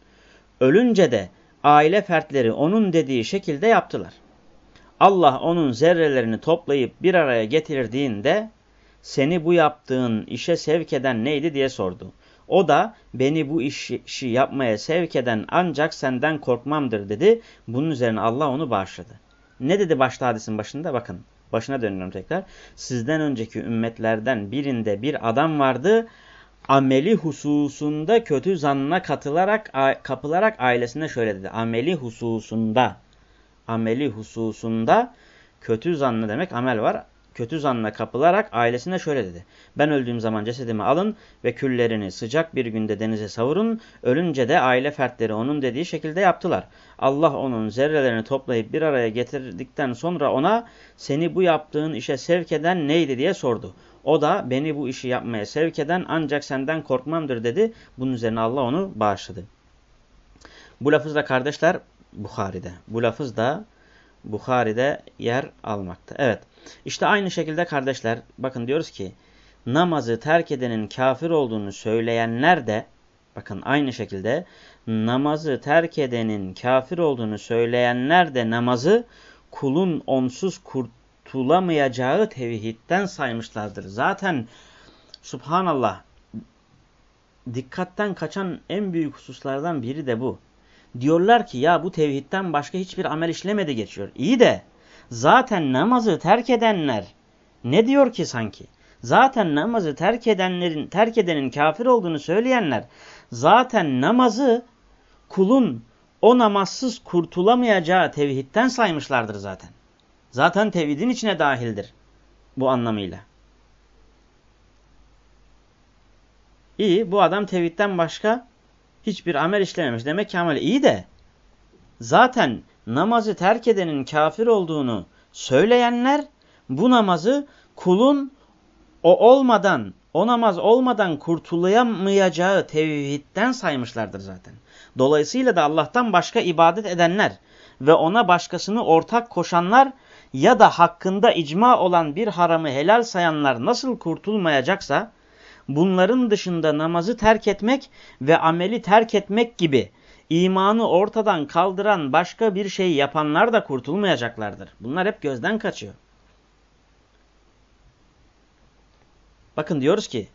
A: Ölünce de aile fertleri onun dediği şekilde yaptılar. Allah onun zerrelerini toplayıp bir araya getirdiğinde seni bu yaptığın işe sevk eden neydi diye sordu. O da beni bu işi yapmaya sevk eden ancak senden korkmamdır dedi. Bunun üzerine Allah onu bağışladı. Ne dedi başta hadisin başında bakın. Başına dönüyorum tekrar. Sizden önceki ümmetlerden birinde bir adam vardı. Ameli hususunda kötü zannına katılarak, kapılarak ailesine şöyle dedi. Ameli hususunda, ameli hususunda kötü zannı demek amel var kötü zanla kapılarak ailesine şöyle dedi. Ben öldüğüm zaman cesedimi alın ve küllerini sıcak bir günde denize savurun. Ölünce de aile fertleri onun dediği şekilde yaptılar. Allah onun zerrelerini toplayıp bir araya getirdikten sonra ona seni bu yaptığın işe sevk eden neydi diye sordu. O da beni bu işi yapmaya sevk eden ancak senden korkmamdır dedi. Bunun üzerine Allah onu bağışladı. Bu lafız da kardeşler Bukhari'de. Bu lafız da Bukhari'de yer almakta. Evet. İşte aynı şekilde kardeşler bakın diyoruz ki namazı terk edenin kafir olduğunu söyleyenler de bakın aynı şekilde namazı terk edenin kafir olduğunu söyleyenler de namazı kulun onsuz kurtulamayacağı tevhidden saymışlardır. Zaten subhanallah dikkatten kaçan en büyük hususlardan biri de bu. Diyorlar ki ya bu tevhidden başka hiçbir amel işlemedi geçiyor. İyi de zaten namazı terk edenler ne diyor ki sanki? Zaten namazı terk edenlerin terk edenin kafir olduğunu söyleyenler zaten namazı kulun o namazsız kurtulamayacağı tevhidden saymışlardır zaten. Zaten tevhidin içine dahildir bu anlamıyla. İyi bu adam tevhidden başka hiçbir amel işlememiş. Demek ki amel iyi de zaten namazı terk edenin kafir olduğunu söyleyenler bu namazı kulun o olmadan, o namaz olmadan kurtulayamayacağı tevhidden saymışlardır zaten. Dolayısıyla da Allah'tan başka ibadet edenler ve ona başkasını ortak koşanlar ya da hakkında icma olan bir haramı helal sayanlar nasıl kurtulmayacaksa bunların dışında namazı terk etmek ve ameli terk etmek gibi imanı ortadan kaldıran başka bir şey yapanlar da kurtulmayacaklardır. Bunlar hep gözden kaçıyor. Bakın diyoruz ki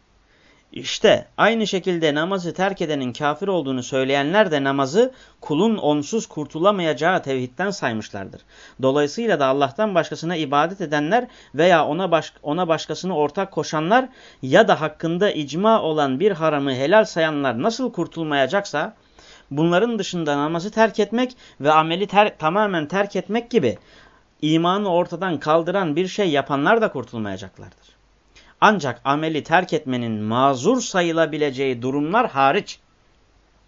A: işte aynı şekilde namazı terk edenin kafir olduğunu söyleyenler de namazı kulun onsuz kurtulamayacağı tevhidden saymışlardır. Dolayısıyla da Allah'tan başkasına ibadet edenler veya ona, baş, ona başkasını ortak koşanlar ya da hakkında icma olan bir haramı helal sayanlar nasıl kurtulmayacaksa bunların dışında namazı terk etmek ve ameli ter tamamen terk etmek gibi imanı ortadan kaldıran bir şey yapanlar da kurtulmayacaklardır. Ancak ameli terk etmenin mazur sayılabileceği durumlar hariç.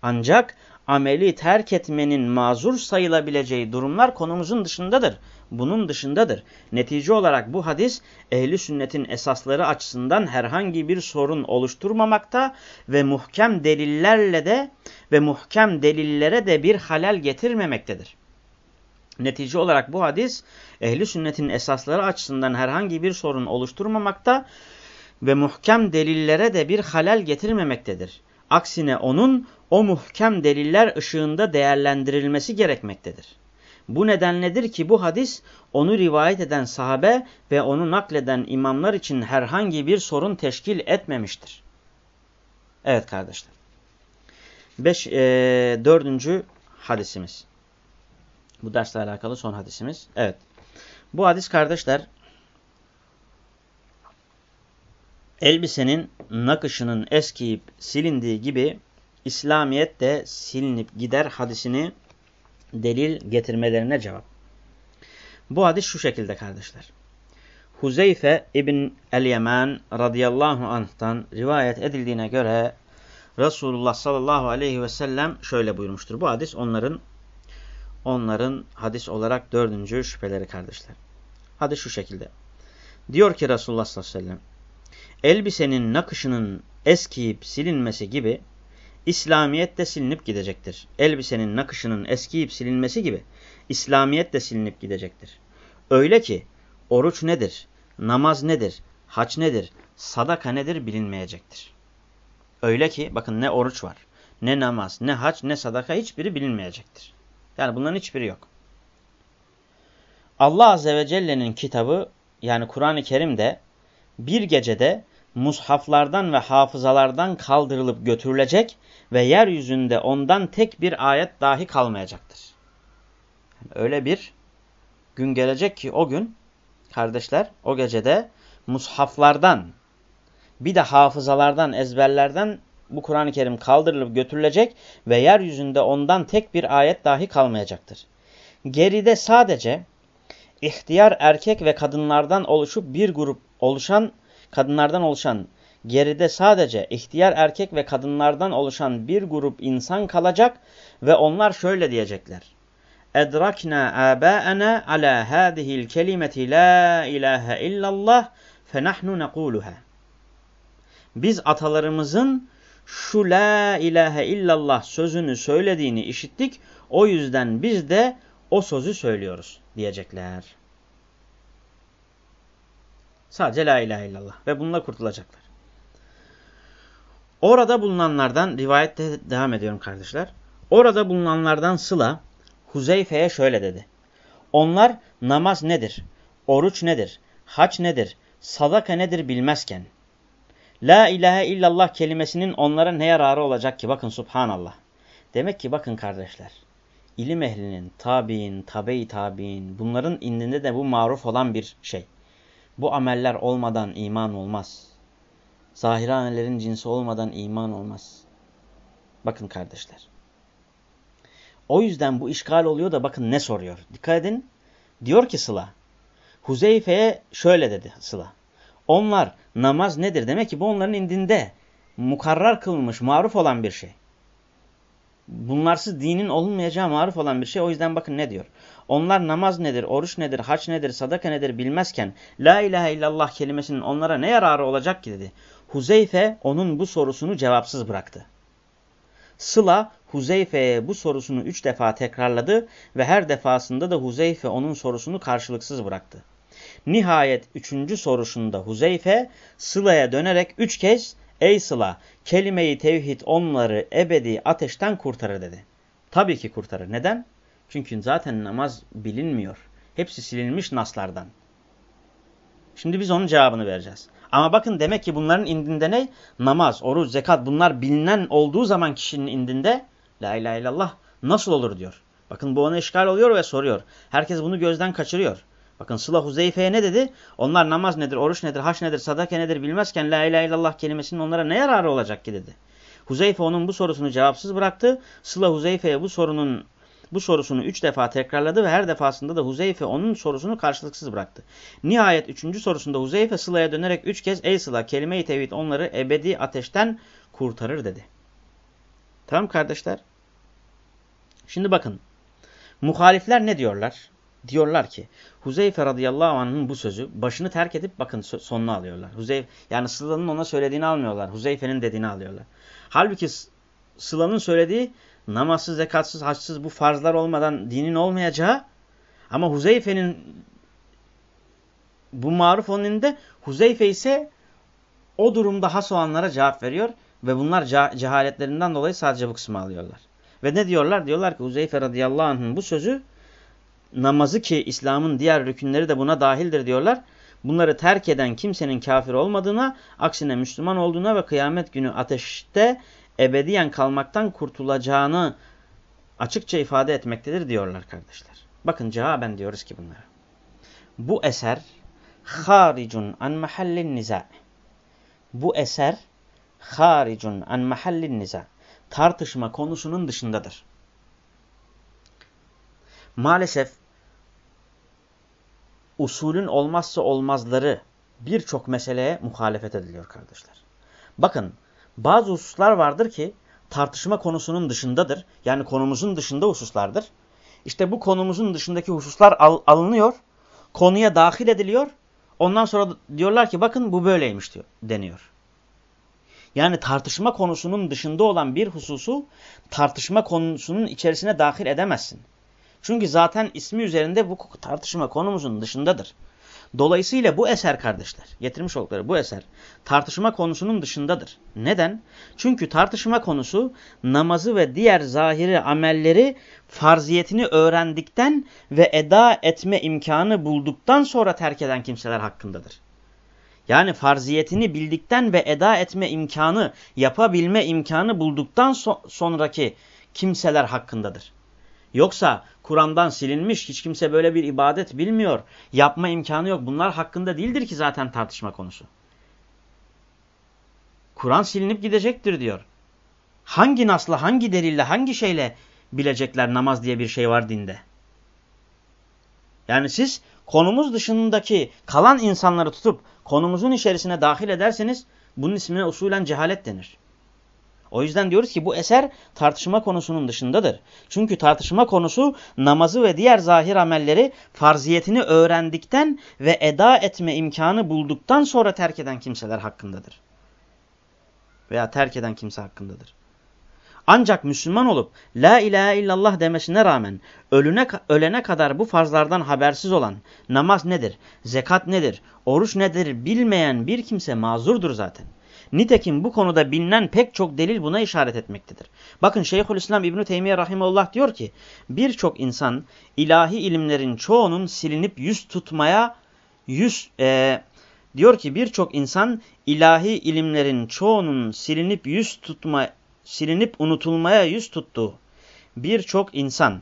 A: Ancak ameli terk etmenin mazur sayılabileceği durumlar konumuzun dışındadır. Bunun dışındadır. Netice olarak bu hadis ehli sünnetin esasları açısından herhangi bir sorun oluşturmamakta ve muhkem delillerle de ve muhkem delillere de bir halel getirmemektedir. Netice olarak bu hadis ehli sünnetin esasları açısından herhangi bir sorun oluşturmamakta ve muhkem delillere de bir halel getirmemektedir. Aksine onun o muhkem deliller ışığında değerlendirilmesi gerekmektedir. Bu nedenledir ki bu hadis onu rivayet eden sahabe ve onu nakleden imamlar için herhangi bir sorun teşkil etmemiştir. Evet kardeşler. Beş, e, dördüncü hadisimiz. Bu dersle alakalı son hadisimiz. Evet. Bu hadis kardeşler elbisenin nakışının eskiyip silindiği gibi İslamiyet de silinip gider hadisini delil getirmelerine cevap. Bu hadis şu şekilde kardeşler. Huzeyfe İbn el-Yemen radıyallahu anh'tan rivayet edildiğine göre Resulullah sallallahu aleyhi ve sellem şöyle buyurmuştur. Bu hadis onların onların hadis olarak dördüncü şüpheleri kardeşler. Hadis şu şekilde. Diyor ki Resulullah sallallahu aleyhi ve sellem elbisenin nakışının eskiyip silinmesi gibi İslamiyet de silinip gidecektir. Elbisenin nakışının eskiyip silinmesi gibi İslamiyet de silinip gidecektir. Öyle ki oruç nedir, namaz nedir, haç nedir, sadaka nedir bilinmeyecektir. Öyle ki bakın ne oruç var, ne namaz, ne haç, ne sadaka hiçbiri bilinmeyecektir. Yani bunların hiçbiri yok. Allah Azze ve Celle'nin kitabı yani Kur'an-ı Kerim'de bir gecede mushaflardan ve hafızalardan kaldırılıp götürülecek ve yeryüzünde ondan tek bir ayet dahi kalmayacaktır. Öyle bir gün gelecek ki o gün kardeşler o gecede mushaflardan bir de hafızalardan ezberlerden bu Kur'an-ı Kerim kaldırılıp götürülecek ve yeryüzünde ondan tek bir ayet dahi kalmayacaktır. Geride sadece ihtiyar erkek ve kadınlardan oluşup bir grup oluşan kadınlardan oluşan geride sadece ihtiyar erkek ve kadınlardan oluşan bir grup insan kalacak ve onlar şöyle diyecekler. Edrakna abâena ala hâzihil kelimeti la ilahe illallah fenahnu nekuluha. Biz atalarımızın şu la ilahe illallah sözünü söylediğini işittik. O yüzden biz de o sözü söylüyoruz diyecekler. Sadece la ilahe illallah ve bununla kurtulacaklar. Orada bulunanlardan rivayette devam ediyorum kardeşler. Orada bulunanlardan Sıla Huzeyfe'ye şöyle dedi. Onlar namaz nedir, oruç nedir, haç nedir, sadaka nedir bilmezken La ilahe illallah kelimesinin onlara ne yararı olacak ki? Bakın subhanallah. Demek ki bakın kardeşler. İlim ehlinin, tabi'in, tabe-i tabi'in bunların indinde de bu maruf olan bir şey. Bu ameller olmadan iman olmaz. Zahiranelerin cinsi olmadan iman olmaz. Bakın kardeşler. O yüzden bu işgal oluyor da bakın ne soruyor. Dikkat edin. Diyor ki Sıla. Huzeyfe'ye şöyle dedi Sıla. Onlar namaz nedir? Demek ki bu onların indinde mukarrar kılmış, maruf olan bir şey. Bunlarsız dinin olunmayacağı maruf olan bir şey. O yüzden bakın ne diyor. Onlar namaz nedir, oruç nedir, haç nedir, sadaka nedir bilmezken La ilahe illallah kelimesinin onlara ne yararı olacak ki dedi. Huzeyfe onun bu sorusunu cevapsız bıraktı. Sıla Huzeyfe'ye bu sorusunu üç defa tekrarladı ve her defasında da Huzeyfe onun sorusunu karşılıksız bıraktı. Nihayet üçüncü sorusunda Huzeyfe Sıla'ya dönerek üç kez Ey Sıla kelime-i tevhid onları ebedi ateşten kurtarır dedi. Tabii ki kurtarır. Neden? Çünkü zaten namaz bilinmiyor. Hepsi silinmiş naslardan. Şimdi biz onun cevabını vereceğiz. Ama bakın demek ki bunların indinde ne? Namaz, oruç, zekat bunlar bilinen olduğu zaman kişinin indinde La ilahe illallah nasıl olur diyor. Bakın bu ona işgal oluyor ve soruyor. Herkes bunu gözden kaçırıyor. Bakın Sıla Huzeyfe'ye ne dedi? Onlar namaz nedir, oruç nedir, haç nedir, sadaka nedir bilmezken la ilahe illallah kelimesinin onlara ne yararı olacak ki dedi. Huzeyfe onun bu sorusunu cevapsız bıraktı. Sıla Huzeyfe'ye bu sorunun bu sorusunu üç defa tekrarladı ve her defasında da Huzeyfe onun sorusunu karşılıksız bıraktı. Nihayet üçüncü sorusunda Huzeyfe Sıla'ya dönerek üç kez ey Sıla kelime-i tevhid onları ebedi ateşten kurtarır dedi. Tamam kardeşler. Şimdi bakın. Muhalifler ne diyorlar? Diyorlar ki Huzeyfe radıyallahu anh'ın bu sözü başını terk edip bakın sonunu alıyorlar. Huzeyf yani Sıla'nın ona söylediğini almıyorlar. Huzeyfe'nin dediğini alıyorlar. Halbuki Sıla'nın söylediği namazsız, zekatsız, haçsız bu farzlar olmadan dinin olmayacağı ama Huzeyfe'nin bu maruf onun elinde Huzeyfe ise o durumda has olanlara cevap veriyor ve bunlar cehaletlerinden dolayı sadece bu kısmı alıyorlar. Ve ne diyorlar? Diyorlar ki Uzeyfe radıyallahu anh'ın bu sözü namazı ki İslam'ın diğer rükünleri de buna dahildir diyorlar. Bunları terk eden kimsenin kafir olmadığına, aksine Müslüman olduğuna ve kıyamet günü ateşte ebediyen kalmaktan kurtulacağını açıkça ifade etmektedir diyorlar kardeşler. Bakın cevaben diyoruz ki bunlara. Bu eser haricun an mahallin niza. Bu eser haricun an mahallin niza. Tartışma konusunun dışındadır. Maalesef usulün olmazsa olmazları birçok meseleye muhalefet ediliyor kardeşler. Bakın bazı hususlar vardır ki tartışma konusunun dışındadır. Yani konumuzun dışında hususlardır. İşte bu konumuzun dışındaki hususlar al alınıyor. Konuya dahil ediliyor. Ondan sonra diyorlar ki bakın bu böyleymiş diyor, deniyor. Yani tartışma konusunun dışında olan bir hususu tartışma konusunun içerisine dahil edemezsin. Çünkü zaten ismi üzerinde bu tartışma konumuzun dışındadır. Dolayısıyla bu eser kardeşler, getirmiş oldukları bu eser tartışma konusunun dışındadır. Neden? Çünkü tartışma konusu namazı ve diğer zahiri amelleri farziyetini öğrendikten ve eda etme imkanı bulduktan sonra terk eden kimseler hakkındadır. Yani farziyetini bildikten ve eda etme imkanı, yapabilme imkanı bulduktan so sonraki kimseler hakkındadır. Yoksa Kur'an'dan silinmiş, hiç kimse böyle bir ibadet bilmiyor, yapma imkanı yok. Bunlar hakkında değildir ki zaten tartışma konusu. Kur'an silinip gidecektir diyor. Hangi nasla, hangi delille, hangi şeyle bilecekler namaz diye bir şey var dinde? Yani siz konumuz dışındaki kalan insanları tutup konumuzun içerisine dahil ederseniz bunun ismine usulen cehalet denir. O yüzden diyoruz ki bu eser tartışma konusunun dışındadır. Çünkü tartışma konusu namazı ve diğer zahir amelleri farziyetini öğrendikten ve eda etme imkanı bulduktan sonra terk eden kimseler hakkındadır. Veya terk eden kimse hakkındadır. Ancak Müslüman olup La ilahe illallah demesine rağmen ölüne, ölene kadar bu farzlardan habersiz olan namaz nedir, zekat nedir, oruç nedir bilmeyen bir kimse mazurdur zaten. Nitekim bu konuda bilinen pek çok delil buna işaret etmektedir. Bakın Şeyhülislam İbn Teymiye Rahimullah diyor ki birçok insan ilahi ilimlerin çoğunun silinip yüz tutmaya yüz e, diyor ki birçok insan ilahi ilimlerin çoğunun silinip yüz tutma silinip unutulmaya yüz tuttuğu birçok insan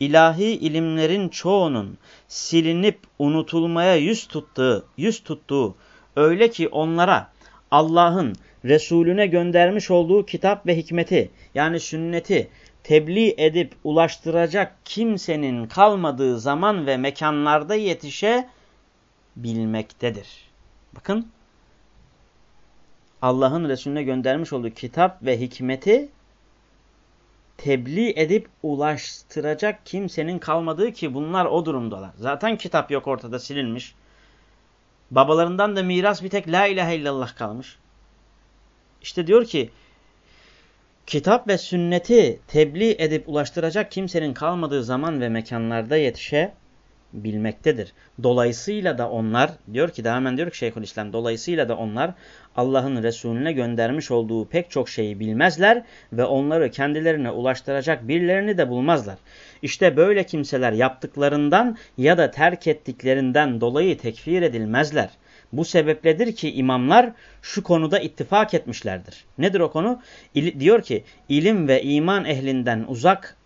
A: ilahi ilimlerin çoğunun silinip unutulmaya yüz tuttuğu, yüz tuttuğu öyle ki onlara Allah'ın Resulüne göndermiş olduğu kitap ve hikmeti yani sünneti tebliğ edip ulaştıracak kimsenin kalmadığı zaman ve mekanlarda yetişe bilmektedir. Bakın Allah'ın Resulüne göndermiş olduğu kitap ve hikmeti tebliğ edip ulaştıracak kimsenin kalmadığı ki bunlar o durumdalar. Zaten kitap yok ortada silinmiş. Babalarından da miras bir tek la ilahe illallah kalmış. İşte diyor ki kitap ve sünneti tebliğ edip ulaştıracak kimsenin kalmadığı zaman ve mekanlarda yetişe bilmektedir. Dolayısıyla da onlar diyor ki hemen diyor ki Şeyhülislam dolayısıyla da onlar Allah'ın Resulüne göndermiş olduğu pek çok şeyi bilmezler ve onları kendilerine ulaştıracak birilerini de bulmazlar. İşte böyle kimseler yaptıklarından ya da terk ettiklerinden dolayı tekfir edilmezler. Bu sebepledir ki imamlar şu konuda ittifak etmişlerdir. Nedir o konu? İl diyor ki ilim ve iman ehlinden uzak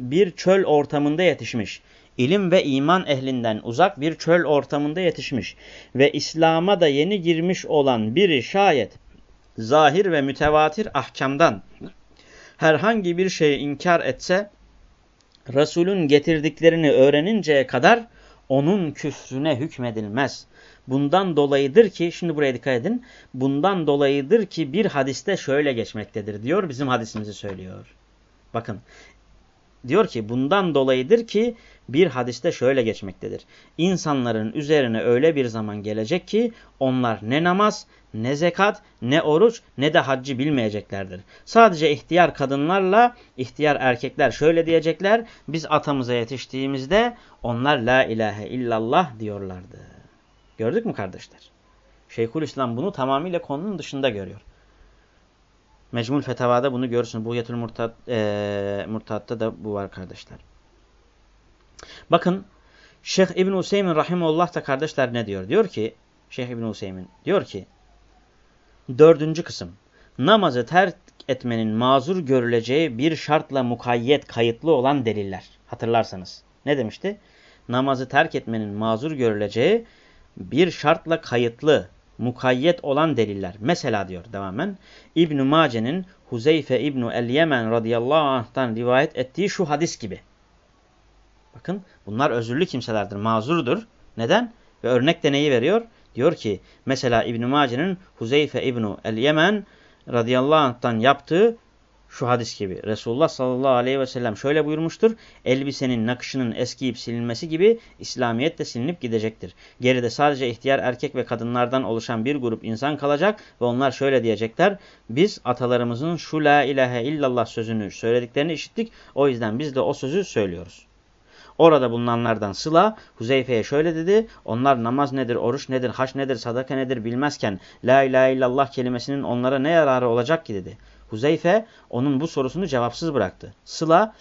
A: bir çöl ortamında yetişmiş ilim ve iman ehlinden uzak bir çöl ortamında yetişmiş ve İslam'a da yeni girmiş olan biri şayet zahir ve mütevatir ahkamdan herhangi bir şeyi inkar etse Resulün getirdiklerini öğreninceye kadar onun küfrüne hükmedilmez. Bundan dolayıdır ki, şimdi buraya dikkat edin, bundan dolayıdır ki bir hadiste şöyle geçmektedir diyor, bizim hadisimizi söylüyor. Bakın, diyor ki bundan dolayıdır ki bir hadiste şöyle geçmektedir. İnsanların üzerine öyle bir zaman gelecek ki onlar ne namaz, ne zekat, ne oruç, ne de haccı bilmeyeceklerdir. Sadece ihtiyar kadınlarla ihtiyar erkekler şöyle diyecekler. Biz atamıza yetiştiğimizde onlar la ilahe illallah diyorlardı. Gördük mü kardeşler? Şeyhülislam bunu tamamıyla konunun dışında görüyor. Mecmul Fetavada bunu görürsün. Buhyetül Murtat, e, Murtat'ta da bu var kardeşler. Bakın Şeyh İbn Hüseyin Rahimullah da kardeşler ne diyor? Diyor ki Şeyh İbn Hüseyin diyor ki dördüncü kısım namazı terk etmenin mazur görüleceği bir şartla mukayyet kayıtlı olan deliller. Hatırlarsanız. Ne demişti? Namazı terk etmenin mazur görüleceği bir şartla kayıtlı, mukayyet olan deliller. Mesela diyor devamen İbn-i Mace'nin Huzeyfe İbn-i El-Yemen radıyallahu anh'tan rivayet ettiği şu hadis gibi. Bakın bunlar özürlü kimselerdir, mazurdur. Neden? Ve örnek deneyi veriyor. Diyor ki mesela İbn-i Mace'nin Huzeyfe İbn-i El-Yemen radıyallahu anh'tan yaptığı şu hadis gibi. Resulullah sallallahu aleyhi ve sellem şöyle buyurmuştur. Elbisenin nakışının eskiyip silinmesi gibi İslamiyet de silinip gidecektir. Geride sadece ihtiyar erkek ve kadınlardan oluşan bir grup insan kalacak ve onlar şöyle diyecekler. Biz atalarımızın şu la ilahe illallah sözünü söylediklerini işittik. O yüzden biz de o sözü söylüyoruz. Orada bulunanlardan Sıla Huzeyfe'ye şöyle dedi. Onlar namaz nedir, oruç nedir, haç nedir, sadaka nedir bilmezken La ilahe illallah kelimesinin onlara ne yararı olacak ki dedi. Huzeyfe onun bu sorusunu cevapsız bıraktı. Sıla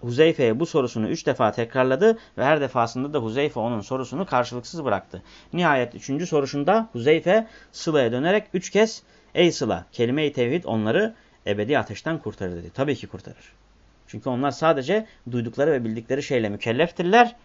A: Huzeyfe'ye bu sorusunu üç defa tekrarladı ve her defasında da Huzeyfe onun sorusunu karşılıksız bıraktı. Nihayet üçüncü sorusunda Huzeyfe Sıla'ya dönerek üç kez Ey Sıla kelime-i tevhid onları ebedi ateşten kurtarır dedi. Tabii ki kurtarır. Çünkü onlar sadece duydukları ve bildikleri şeyle mükelleftirler.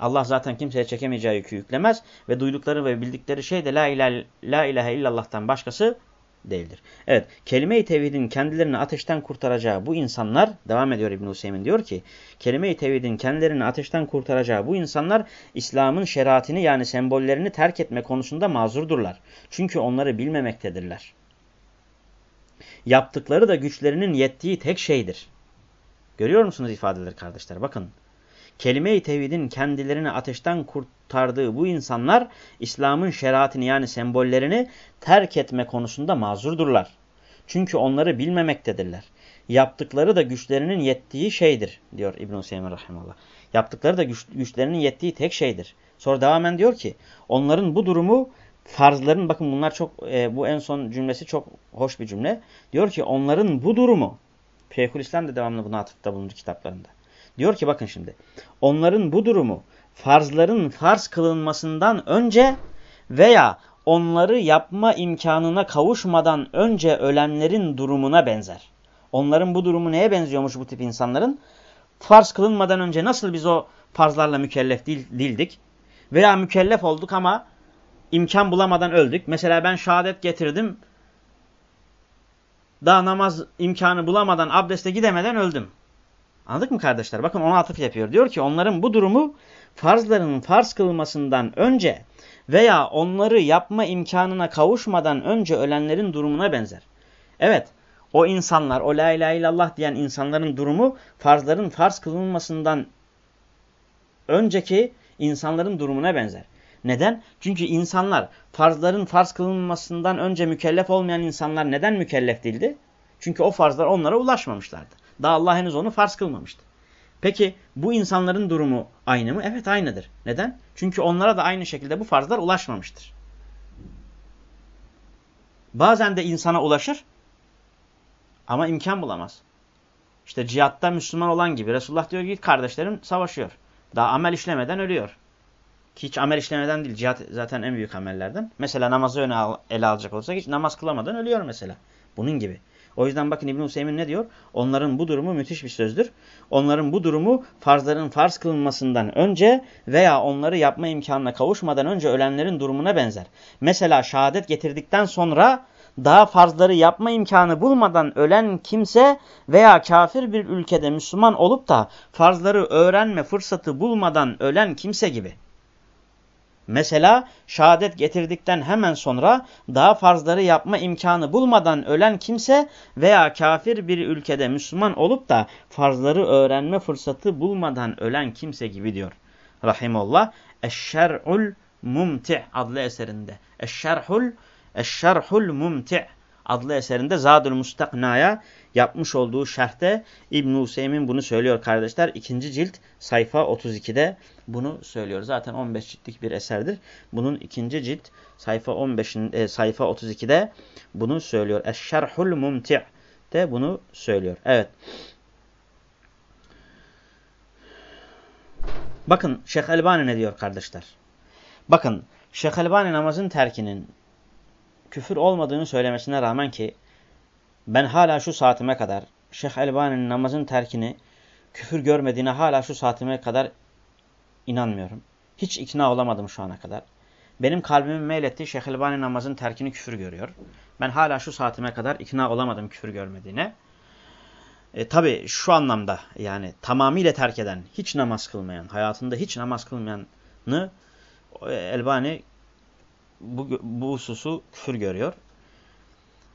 A: Allah zaten kimseye çekemeyeceği yükü yüklemez ve duydukları ve bildikleri şey de la ilahe, la ilahe illallah'tan başkası değildir. Evet, kelime-i tevhidin kendilerini ateşten kurtaracağı bu insanlar, devam ediyor İbn Hüseyin diyor ki, kelime-i tevhidin kendilerini ateşten kurtaracağı bu insanlar İslam'ın şeriatini yani sembollerini terk etme konusunda mazurdurlar. Çünkü onları bilmemektedirler. Yaptıkları da güçlerinin yettiği tek şeydir. Görüyor musunuz ifadeleri kardeşler? Bakın. Kelime-i tevhidin kendilerini ateşten kurtardığı bu insanlar İslam'ın şeriatini yani sembollerini terk etme konusunda mazurdurlar. Çünkü onları bilmemektedirler. Yaptıkları da güçlerinin yettiği şeydir diyor İbn-i Hüseyin Rahimallah. Yaptıkları da güç, güçlerinin yettiği tek şeydir. Sonra devamen diyor ki onların bu durumu farzların bakın bunlar çok e, bu en son cümlesi çok hoş bir cümle. Diyor ki onların bu durumu Şeyhülislam da devamlı buna atıfta bulunur kitaplarında. Diyor ki bakın şimdi. Onların bu durumu farzların farz kılınmasından önce veya onları yapma imkanına kavuşmadan önce ölenlerin durumuna benzer. Onların bu durumu neye benziyormuş bu tip insanların? Farz kılınmadan önce nasıl biz o farzlarla mükellef değildik? Veya mükellef olduk ama imkan bulamadan öldük. Mesela ben şehadet getirdim daha namaz imkanı bulamadan abdeste gidemeden öldüm. Anladık mı kardeşler? Bakın ona atıf yapıyor. Diyor ki onların bu durumu farzların farz kılmasından önce veya onları yapma imkanına kavuşmadan önce ölenlerin durumuna benzer. Evet o insanlar, o la ilahe illallah diyen insanların durumu farzların farz kılınmasından önceki insanların durumuna benzer. Neden? Çünkü insanlar farzların farz kılınmasından önce mükellef olmayan insanlar neden mükellef değildi? Çünkü o farzlar onlara ulaşmamışlardı. Daha Allah henüz onu farz kılmamıştı. Peki bu insanların durumu aynı mı? Evet aynıdır. Neden? Çünkü onlara da aynı şekilde bu farzlar ulaşmamıştır. Bazen de insana ulaşır ama imkan bulamaz. İşte cihatta Müslüman olan gibi Resulullah diyor ki kardeşlerim savaşıyor. Daha amel işlemeden ölüyor. Ki hiç amel işlemeden değil. Cihat zaten en büyük amellerden. Mesela namazı öne al, ele alacak olsak hiç namaz kılamadan ölüyor mesela. Bunun gibi. O yüzden bakın İbn-i Hüseyin ne diyor? Onların bu durumu müthiş bir sözdür. Onların bu durumu farzların farz kılınmasından önce veya onları yapma imkanına kavuşmadan önce ölenlerin durumuna benzer. Mesela şehadet getirdikten sonra daha farzları yapma imkanı bulmadan ölen kimse veya kafir bir ülkede Müslüman olup da farzları öğrenme fırsatı bulmadan ölen kimse gibi. Mesela şehadet getirdikten hemen sonra daha farzları yapma imkanı bulmadan ölen kimse veya kafir bir ülkede Müslüman olup da farzları öğrenme fırsatı bulmadan ölen kimse gibi diyor. Rahimullah. Eşşer'ul mumti' adlı eserinde. Eşşer'ul Eşşerhul mumti' adlı eserinde Zadül Mustakna'ya yapmış olduğu şerhte İbn-i bunu söylüyor kardeşler. İkinci cilt sayfa 32'de bunu söylüyor. Zaten 15 ciltlik bir eserdir. Bunun ikinci cilt sayfa 15 e, sayfa 32'de bunu söylüyor. Eşşerhul Mumti' de bunu söylüyor. Evet. Bakın Şeyh Elbani ne diyor kardeşler? Bakın Şeyh Elbani namazın terkinin küfür olmadığını söylemesine rağmen ki ben hala şu saatime kadar Şeyh Elbani'nin namazın terkini küfür görmediğine hala şu saatime kadar inanmıyorum. Hiç ikna olamadım şu ana kadar. Benim kalbimin meylettiği Şeyh Elbani namazın terkini küfür görüyor. Ben hala şu saatime kadar ikna olamadım küfür görmediğine. E, Tabi şu anlamda yani tamamıyla terk eden, hiç namaz kılmayan, hayatında hiç namaz kılmayanı e, Elbani bu, bu hususu küfür görüyor.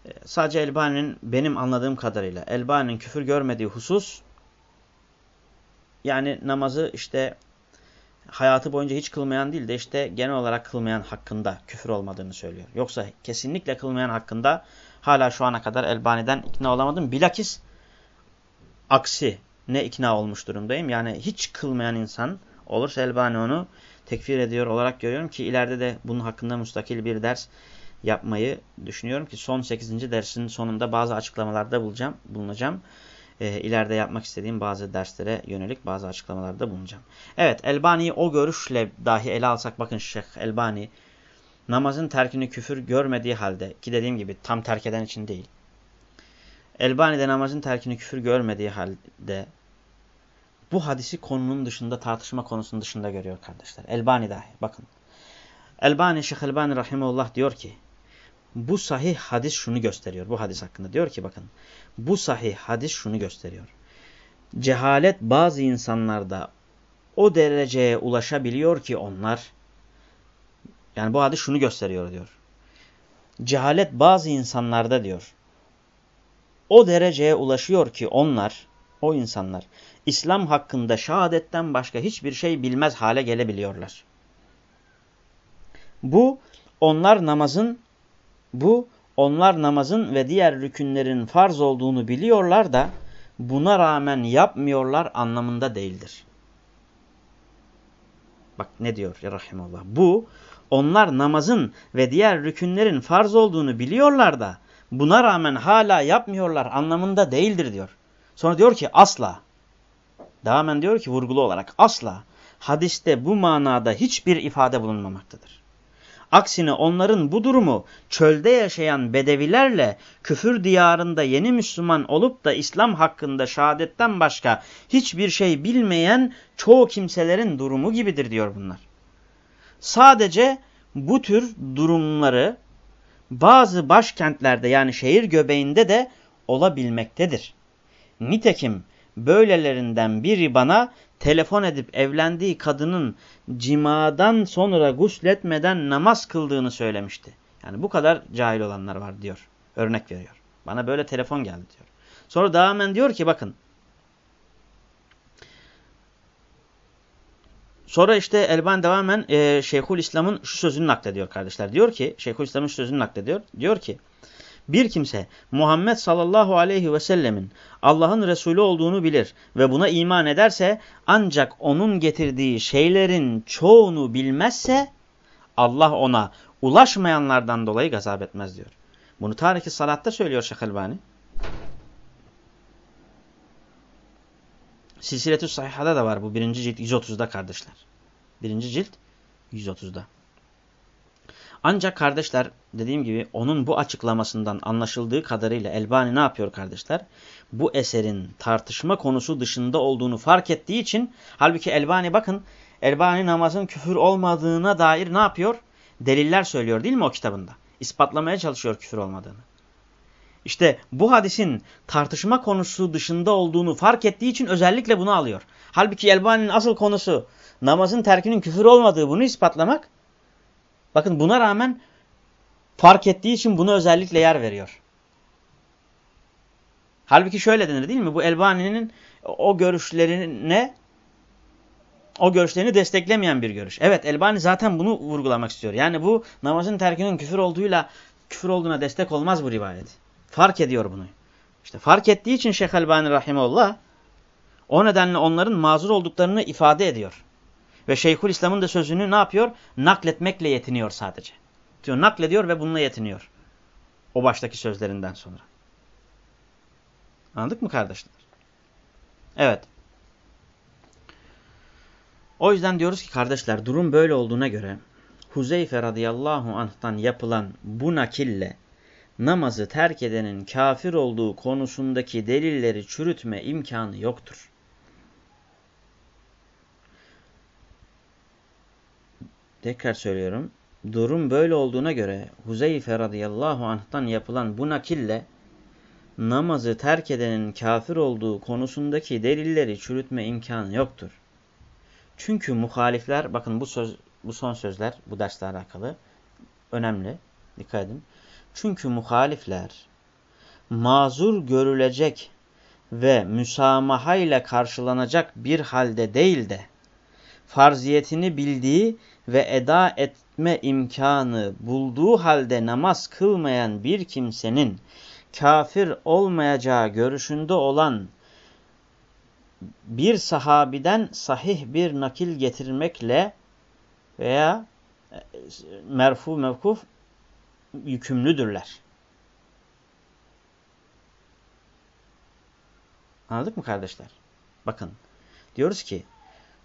A: E, sadece Elbani'nin benim anladığım kadarıyla Elbani'nin küfür görmediği husus yani namazı işte hayatı boyunca hiç kılmayan değil de işte genel olarak kılmayan hakkında küfür olmadığını söylüyor. Yoksa kesinlikle kılmayan hakkında hala şu ana kadar Elbani'den ikna olamadım. Bilakis aksi ne ikna olmuş durumdayım. Yani hiç kılmayan insan olursa Elbani onu tekfir ediyor olarak görüyorum ki ileride de bunun hakkında müstakil bir ders yapmayı düşünüyorum ki son 8. dersin sonunda bazı açıklamalarda bulacağım, bulunacağım. E, ileride yapmak istediğim bazı derslere yönelik bazı açıklamalarda bulunacağım. Evet Elbani'yi o görüşle dahi ele alsak bakın Şeyh Elbani namazın terkini küfür görmediği halde ki dediğim gibi tam terk eden için değil. Elbani de namazın terkini küfür görmediği halde bu hadisi konunun dışında tartışma konusunun dışında görüyor kardeşler. Elbani dahi bakın. Elbani Şeyh Elbani Rahimullah diyor ki bu sahih hadis şunu gösteriyor. Bu hadis hakkında diyor ki bakın. Bu sahih hadis şunu gösteriyor. Cehalet bazı insanlarda o dereceye ulaşabiliyor ki onlar yani bu hadis şunu gösteriyor diyor. Cehalet bazı insanlarda diyor. O dereceye ulaşıyor ki onlar, o insanlar İslam hakkında şehadetten başka hiçbir şey bilmez hale gelebiliyorlar. Bu onlar namazın bu onlar namazın ve diğer rükünlerin farz olduğunu biliyorlar da buna rağmen yapmıyorlar anlamında değildir. Bak ne diyor ya rahimallah. Bu onlar namazın ve diğer rükünlerin farz olduğunu biliyorlar da buna rağmen hala yapmıyorlar anlamında değildir diyor. Sonra diyor ki asla. Devamen diyor ki vurgulu olarak asla hadiste bu manada hiçbir ifade bulunmamaktadır. Aksine onların bu durumu çölde yaşayan bedevilerle küfür diyarında yeni Müslüman olup da İslam hakkında şehadetten başka hiçbir şey bilmeyen çoğu kimselerin durumu gibidir diyor bunlar. Sadece bu tür durumları bazı başkentlerde yani şehir göbeğinde de olabilmektedir. Nitekim böylelerinden biri bana telefon edip evlendiği kadının cimadan sonra gusletmeden namaz kıldığını söylemişti. Yani bu kadar cahil olanlar var diyor. Örnek veriyor. Bana böyle telefon geldi diyor. Sonra devamen diyor ki bakın. Sonra işte Elban devamen e, Şeyhül İslam'ın şu sözünü naklediyor kardeşler. Diyor ki Şeyhül İslam'ın şu sözünü naklediyor. Diyor ki bir kimse Muhammed sallallahu aleyhi ve sellemin Allah'ın Resulü olduğunu bilir ve buna iman ederse ancak onun getirdiği şeylerin çoğunu bilmezse Allah ona ulaşmayanlardan dolayı gazap etmez diyor. Bunu Tarih-i Salat'ta söylüyor Şeyh Elbani. Silsiletü Sahiha'da da var bu birinci cilt 130'da kardeşler. Birinci cilt 130'da. Ancak kardeşler dediğim gibi onun bu açıklamasından anlaşıldığı kadarıyla Elbani ne yapıyor kardeşler? Bu eserin tartışma konusu dışında olduğunu fark ettiği için halbuki Elbani bakın Elbani namazın küfür olmadığına dair ne yapıyor? Deliller söylüyor değil mi o kitabında? İspatlamaya çalışıyor küfür olmadığını. İşte bu hadisin tartışma konusu dışında olduğunu fark ettiği için özellikle bunu alıyor. Halbuki Elbani'nin asıl konusu namazın terkinin küfür olmadığı bunu ispatlamak. Bakın buna rağmen fark ettiği için bunu özellikle yer veriyor. Halbuki şöyle denir değil mi? Bu Elbani'nin o görüşlerine o görüşlerini desteklemeyen bir görüş. Evet Elbani zaten bunu vurgulamak istiyor. Yani bu namazın terkinin küfür olduğuyla küfür olduğuna destek olmaz bu rivayet. Fark ediyor bunu. İşte fark ettiği için Şeyh Elbani Rahimullah o nedenle onların mazur olduklarını ifade ediyor. Ve Şeyhül İslam'ın da sözünü ne yapıyor? Nakletmekle yetiniyor sadece. Diyor, naklediyor ve bununla yetiniyor. O baştaki sözlerinden sonra. Anladık mı kardeşler? Evet. O yüzden diyoruz ki kardeşler durum böyle olduğuna göre Huzeyfe radıyallahu anh'tan yapılan bu nakille namazı terk edenin kafir olduğu konusundaki delilleri çürütme imkanı yoktur. Tekrar söylüyorum. Durum böyle olduğuna göre Huzeyfe radıyallahu anh'tan yapılan bu nakille namazı terk edenin kafir olduğu konusundaki delilleri çürütme imkanı yoktur. Çünkü muhalifler, bakın bu söz, bu son sözler bu dersle alakalı önemli. Dikkat edin. Çünkü muhalifler mazur görülecek ve müsamaha ile karşılanacak bir halde değil de farziyetini bildiği ve eda etme imkanı bulduğu halde namaz kılmayan bir kimsenin kafir olmayacağı görüşünde olan bir sahabiden sahih bir nakil getirmekle veya e, merfu mevkuf yükümlüdürler. Anladık mı kardeşler? Bakın diyoruz ki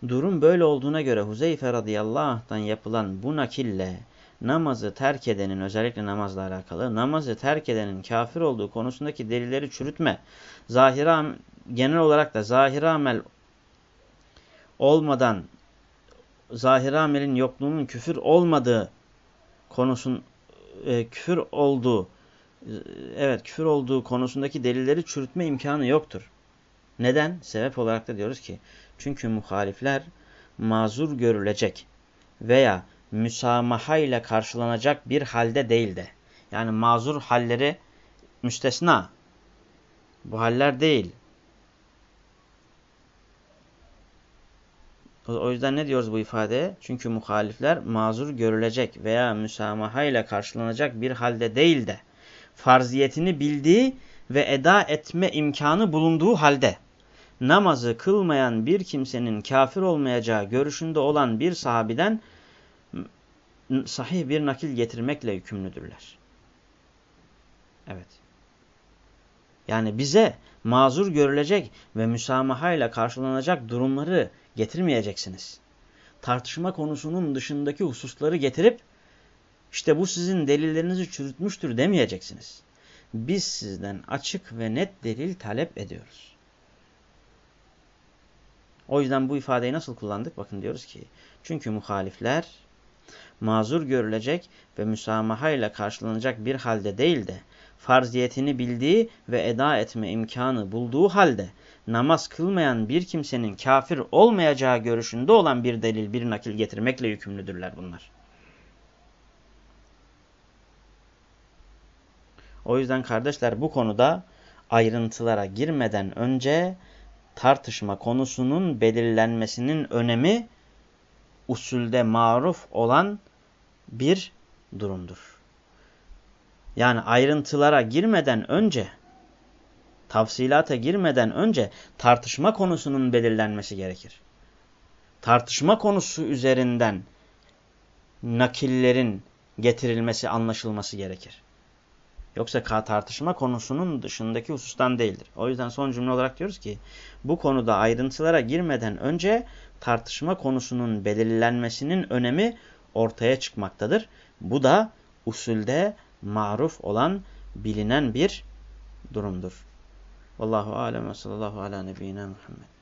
A: durum böyle olduğuna göre Huzeyfe radıyallahu anh'tan yapılan bu nakille namazı terk edenin özellikle namazla alakalı namazı terk edenin kafir olduğu konusundaki delilleri çürütme. Zahira genel olarak da zahira amel olmadan zahira amelin yokluğunun küfür olmadığı konusun e, küfür olduğu evet küfür olduğu konusundaki delilleri çürütme imkanı yoktur. Neden? Sebep olarak da diyoruz ki çünkü muhalifler mazur görülecek veya müsamaha ile karşılanacak bir halde değil de. Yani mazur halleri müstesna. Bu haller değil. O yüzden ne diyoruz bu ifadeye? Çünkü muhalifler mazur görülecek veya müsamaha ile karşılanacak bir halde değil de farziyetini bildiği ve eda etme imkanı bulunduğu halde namazı kılmayan bir kimsenin kafir olmayacağı görüşünde olan bir sahabiden sahih bir nakil getirmekle yükümlüdürler. Evet. Yani bize mazur görülecek ve müsamaha ile karşılanacak durumları getirmeyeceksiniz. Tartışma konusunun dışındaki hususları getirip işte bu sizin delillerinizi çürütmüştür demeyeceksiniz. Biz sizden açık ve net delil talep ediyoruz. O yüzden bu ifadeyi nasıl kullandık? Bakın diyoruz ki çünkü muhalifler mazur görülecek ve müsamaha ile karşılanacak bir halde değil de farziyetini bildiği ve eda etme imkanı bulduğu halde namaz kılmayan bir kimsenin kafir olmayacağı görüşünde olan bir delil, bir nakil getirmekle yükümlüdürler bunlar. O yüzden kardeşler bu konuda ayrıntılara girmeden önce tartışma konusunun belirlenmesinin önemi usulde maruf olan bir durumdur. Yani ayrıntılara girmeden önce, tafsilata girmeden önce tartışma konusunun belirlenmesi gerekir. Tartışma konusu üzerinden nakillerin getirilmesi, anlaşılması gerekir. Yoksa tartışma konusunun dışındaki husustan değildir. O yüzden son cümle olarak diyoruz ki bu konuda ayrıntılara girmeden önce tartışma konusunun belirlenmesinin önemi ortaya çıkmaktadır. Bu da usulde maruf olan bilinen bir durumdur. Vallahu alem ve sallallahu ala nebiyyina Muhammed.